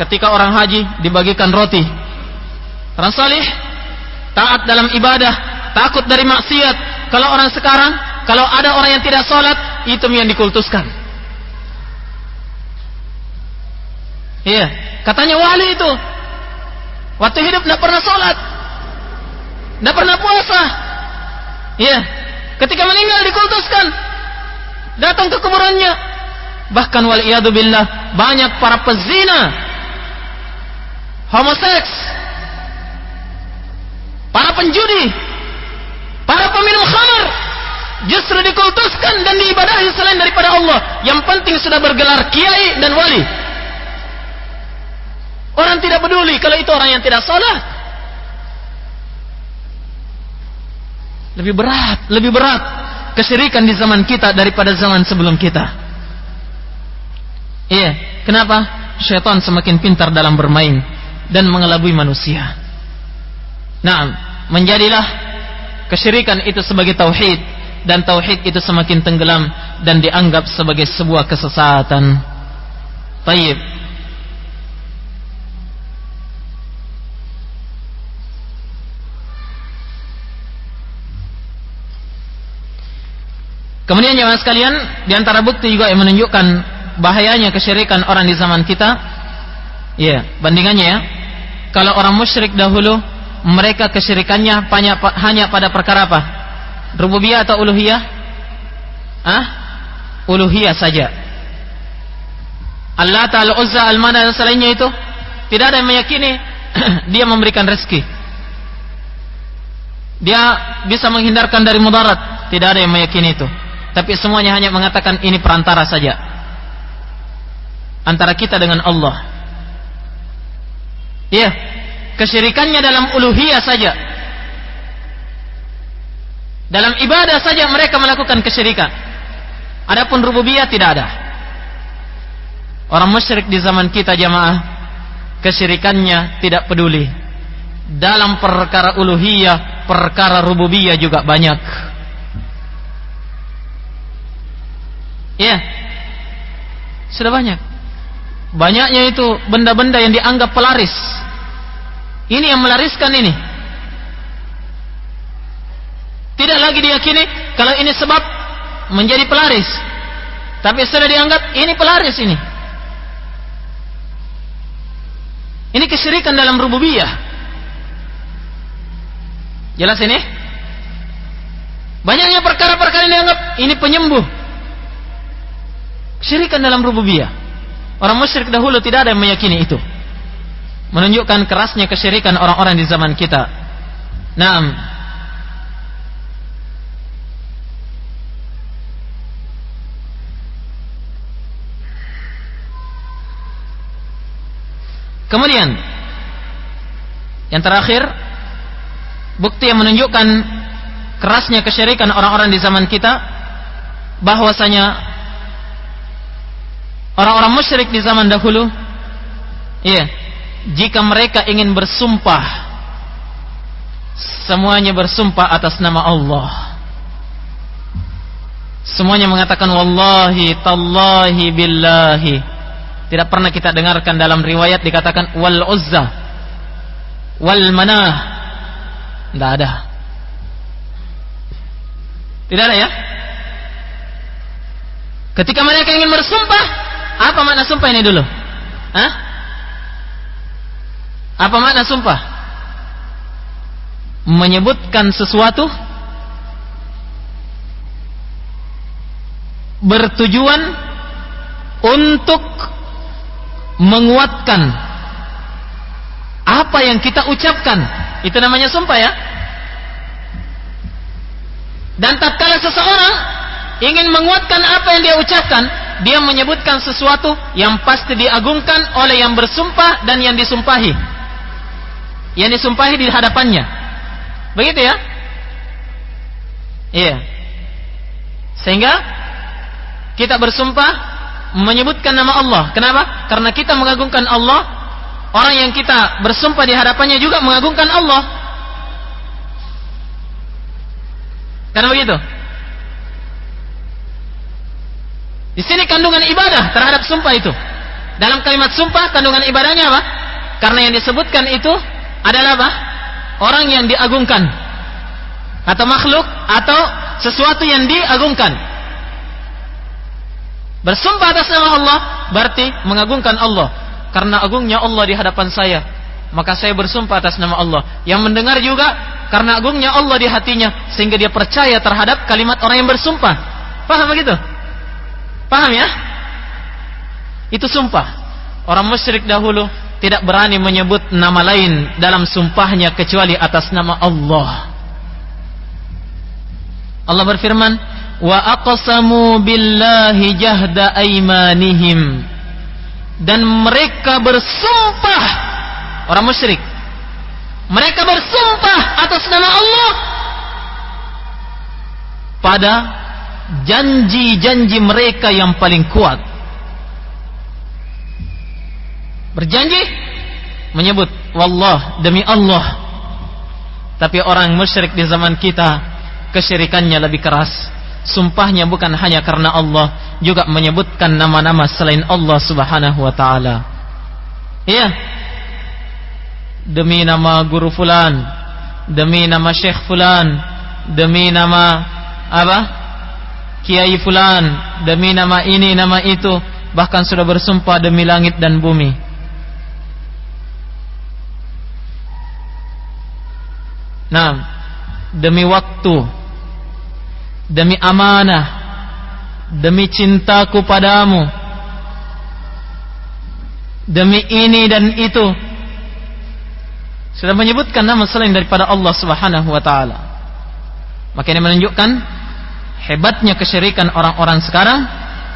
ketika orang haji dibagikan roti. Orang salih taat dalam ibadah, takut dari maksiat. Kalau orang sekarang, kalau ada orang yang tidak sholat, itu yang dikultuskan. Iya, katanya wali itu. Waktu hidup tidak pernah sholat, tidak pernah puasa. Iya, ketika meninggal dikultuskan. Datang ke kuburannya. Bahkan wal billah banyak para pezina homoseks, para penjudi, para peminum khamar, justru dikultuskan dan diibadahi selain daripada Allah. Yang penting sudah bergelar kiai dan wali. Orang tidak peduli kalau itu orang yang tidak salat. Lebih berat, lebih berat kesyirikan di zaman kita daripada zaman sebelum kita. Iya, kenapa? Syaitan semakin pintar dalam bermain dan mengelabui manusia. Nah, menjadilah kesyirikan itu sebagai tauhid dan tauhid itu semakin tenggelam dan dianggap sebagai sebuah kesesatan. Taib. Kemudian jemaah sekalian, di antara bukti juga yang menunjukkan bahayanya kesyirikan orang di zaman kita, ya, bandingannya ya, kalau orang musyrik dahulu mereka kesyirikannya hanya, pada perkara apa? Rububiyah atau uluhiyah? Ah? Uluhiyah saja. Allah Ta'ala Uzza Al-Mana dan selainnya itu tidak ada yang meyakini dia memberikan rezeki. Dia bisa menghindarkan dari mudarat, tidak ada yang meyakini itu. Tapi semuanya hanya mengatakan ini perantara saja. Antara kita dengan Allah. Ya, kesyirikannya dalam uluhiyah saja. Dalam ibadah saja mereka melakukan kesyirikan. Adapun rububiyah tidak ada. Orang musyrik di zaman kita jamaah kesyirikannya tidak peduli. Dalam perkara uluhiyah, perkara rububiyah juga banyak. Ya. Sudah banyak. Banyaknya itu benda-benda yang dianggap pelaris. Ini yang melariskan ini. Tidak lagi diyakini kalau ini sebab menjadi pelaris. Tapi sudah dianggap ini pelaris ini. Ini kesyirikan dalam rububiyah. Jelas ini? Banyaknya perkara-perkara yang dianggap ini penyembuh. Kesyirikan dalam rububiyah. Orang musyrik dahulu tidak ada yang meyakini itu. Menunjukkan kerasnya kesyirikan orang-orang di zaman kita. Naam. Kemudian yang terakhir bukti yang menunjukkan kerasnya kesyirikan orang-orang di zaman kita bahwasanya Orang-orang musyrik di zaman dahulu, iya, jika mereka ingin bersumpah, semuanya bersumpah atas nama Allah. Semuanya mengatakan wallahi tallahi billahi. Tidak pernah kita dengarkan dalam riwayat dikatakan wal uzza wal manah. Tidak ada. Tidak ada ya? Ketika mereka ingin bersumpah, apa makna sumpah ini dulu? Hah? Apa makna sumpah? Menyebutkan sesuatu bertujuan untuk menguatkan apa yang kita ucapkan. Itu namanya sumpah ya. Dan tatkala seseorang ingin menguatkan apa yang dia ucapkan, dia menyebutkan sesuatu yang pasti diagungkan oleh yang bersumpah dan yang disumpahi. Yang disumpahi di hadapannya. Begitu ya? Iya. Sehingga kita bersumpah menyebutkan nama Allah. Kenapa? Karena kita mengagungkan Allah. Orang yang kita bersumpah di hadapannya juga mengagungkan Allah. Karena begitu. Di sini kandungan ibadah terhadap sumpah itu. Dalam kalimat sumpah kandungan ibadahnya apa? Karena yang disebutkan itu adalah apa? Orang yang diagungkan atau makhluk atau sesuatu yang diagungkan. Bersumpah atas nama Allah berarti mengagungkan Allah. Karena agungnya Allah di hadapan saya, maka saya bersumpah atas nama Allah. Yang mendengar juga karena agungnya Allah di hatinya sehingga dia percaya terhadap kalimat orang yang bersumpah. Paham begitu? Paham ya? Itu sumpah. Orang musyrik dahulu tidak berani menyebut nama lain dalam sumpahnya kecuali atas nama Allah. Allah berfirman, "Wa aqsamu billahi jahda aimanihim." Dan mereka bersumpah orang musyrik. Mereka bersumpah atas nama Allah pada janji-janji mereka yang paling kuat. Berjanji menyebut wallah demi Allah. Tapi orang musyrik di zaman kita kesyirikannya lebih keras. Sumpahnya bukan hanya karena Allah, juga menyebutkan nama-nama selain Allah Subhanahu wa taala. Iya. Demi nama guru fulan, demi nama syekh fulan, demi nama apa? Kiai fulan demi nama ini nama itu bahkan sudah bersumpah demi langit dan bumi Nah, demi waktu, demi amanah, demi cintaku padamu, demi ini dan itu, sudah menyebutkan nama selain daripada Allah Subhanahu wa taala. Maka ini menunjukkan hebatnya kesyirikan orang-orang sekarang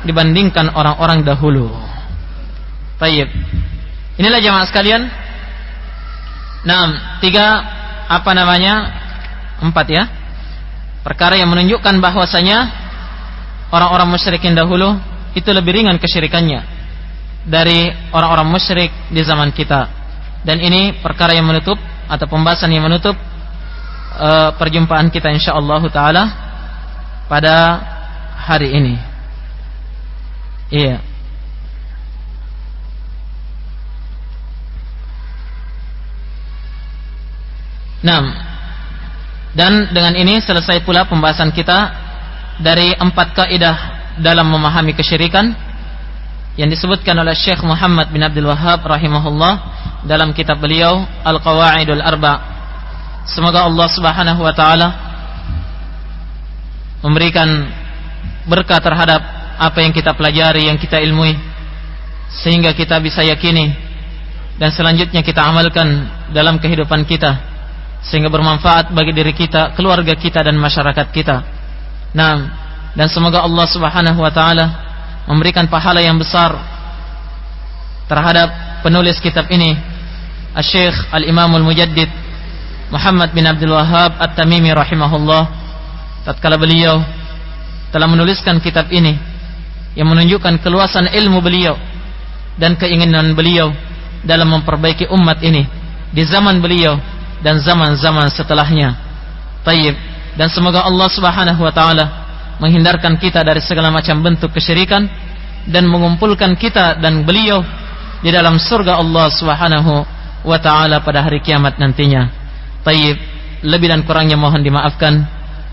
dibandingkan orang-orang dahulu. Tayyib. Inilah jamaah sekalian. Nah, tiga apa namanya? Empat ya. Perkara yang menunjukkan bahwasanya orang-orang musyrikin dahulu itu lebih ringan kesyirikannya dari orang-orang musyrik di zaman kita. Dan ini perkara yang menutup atau pembahasan yang menutup uh, perjumpaan kita insyaallah taala pada hari ini. Iya. Nah, dan dengan ini selesai pula pembahasan kita dari empat kaidah dalam memahami kesyirikan yang disebutkan oleh Syekh Muhammad bin Abdul Wahab rahimahullah dalam kitab beliau Al-Qawaidul Arba. Semoga Allah Subhanahu wa taala memberikan berkah terhadap apa yang kita pelajari, yang kita ilmui sehingga kita bisa yakini dan selanjutnya kita amalkan dalam kehidupan kita sehingga bermanfaat bagi diri kita, keluarga kita dan masyarakat kita. Nah, dan semoga Allah Subhanahu wa taala memberikan pahala yang besar terhadap penulis kitab ini, Asy-Syaikh Al-Imam Al-Mujaddid Muhammad bin Abdul Wahhab At-Tamimi rahimahullah tatkala beliau telah menuliskan kitab ini yang menunjukkan keluasan ilmu beliau dan keinginan beliau dalam memperbaiki umat ini di zaman beliau dan zaman-zaman setelahnya. Tayyib dan semoga Allah Subhanahu wa taala menghindarkan kita dari segala macam bentuk kesyirikan dan mengumpulkan kita dan beliau di dalam surga Allah Subhanahu wa taala pada hari kiamat nantinya. Tayyib, lebih dan kurangnya mohon dimaafkan.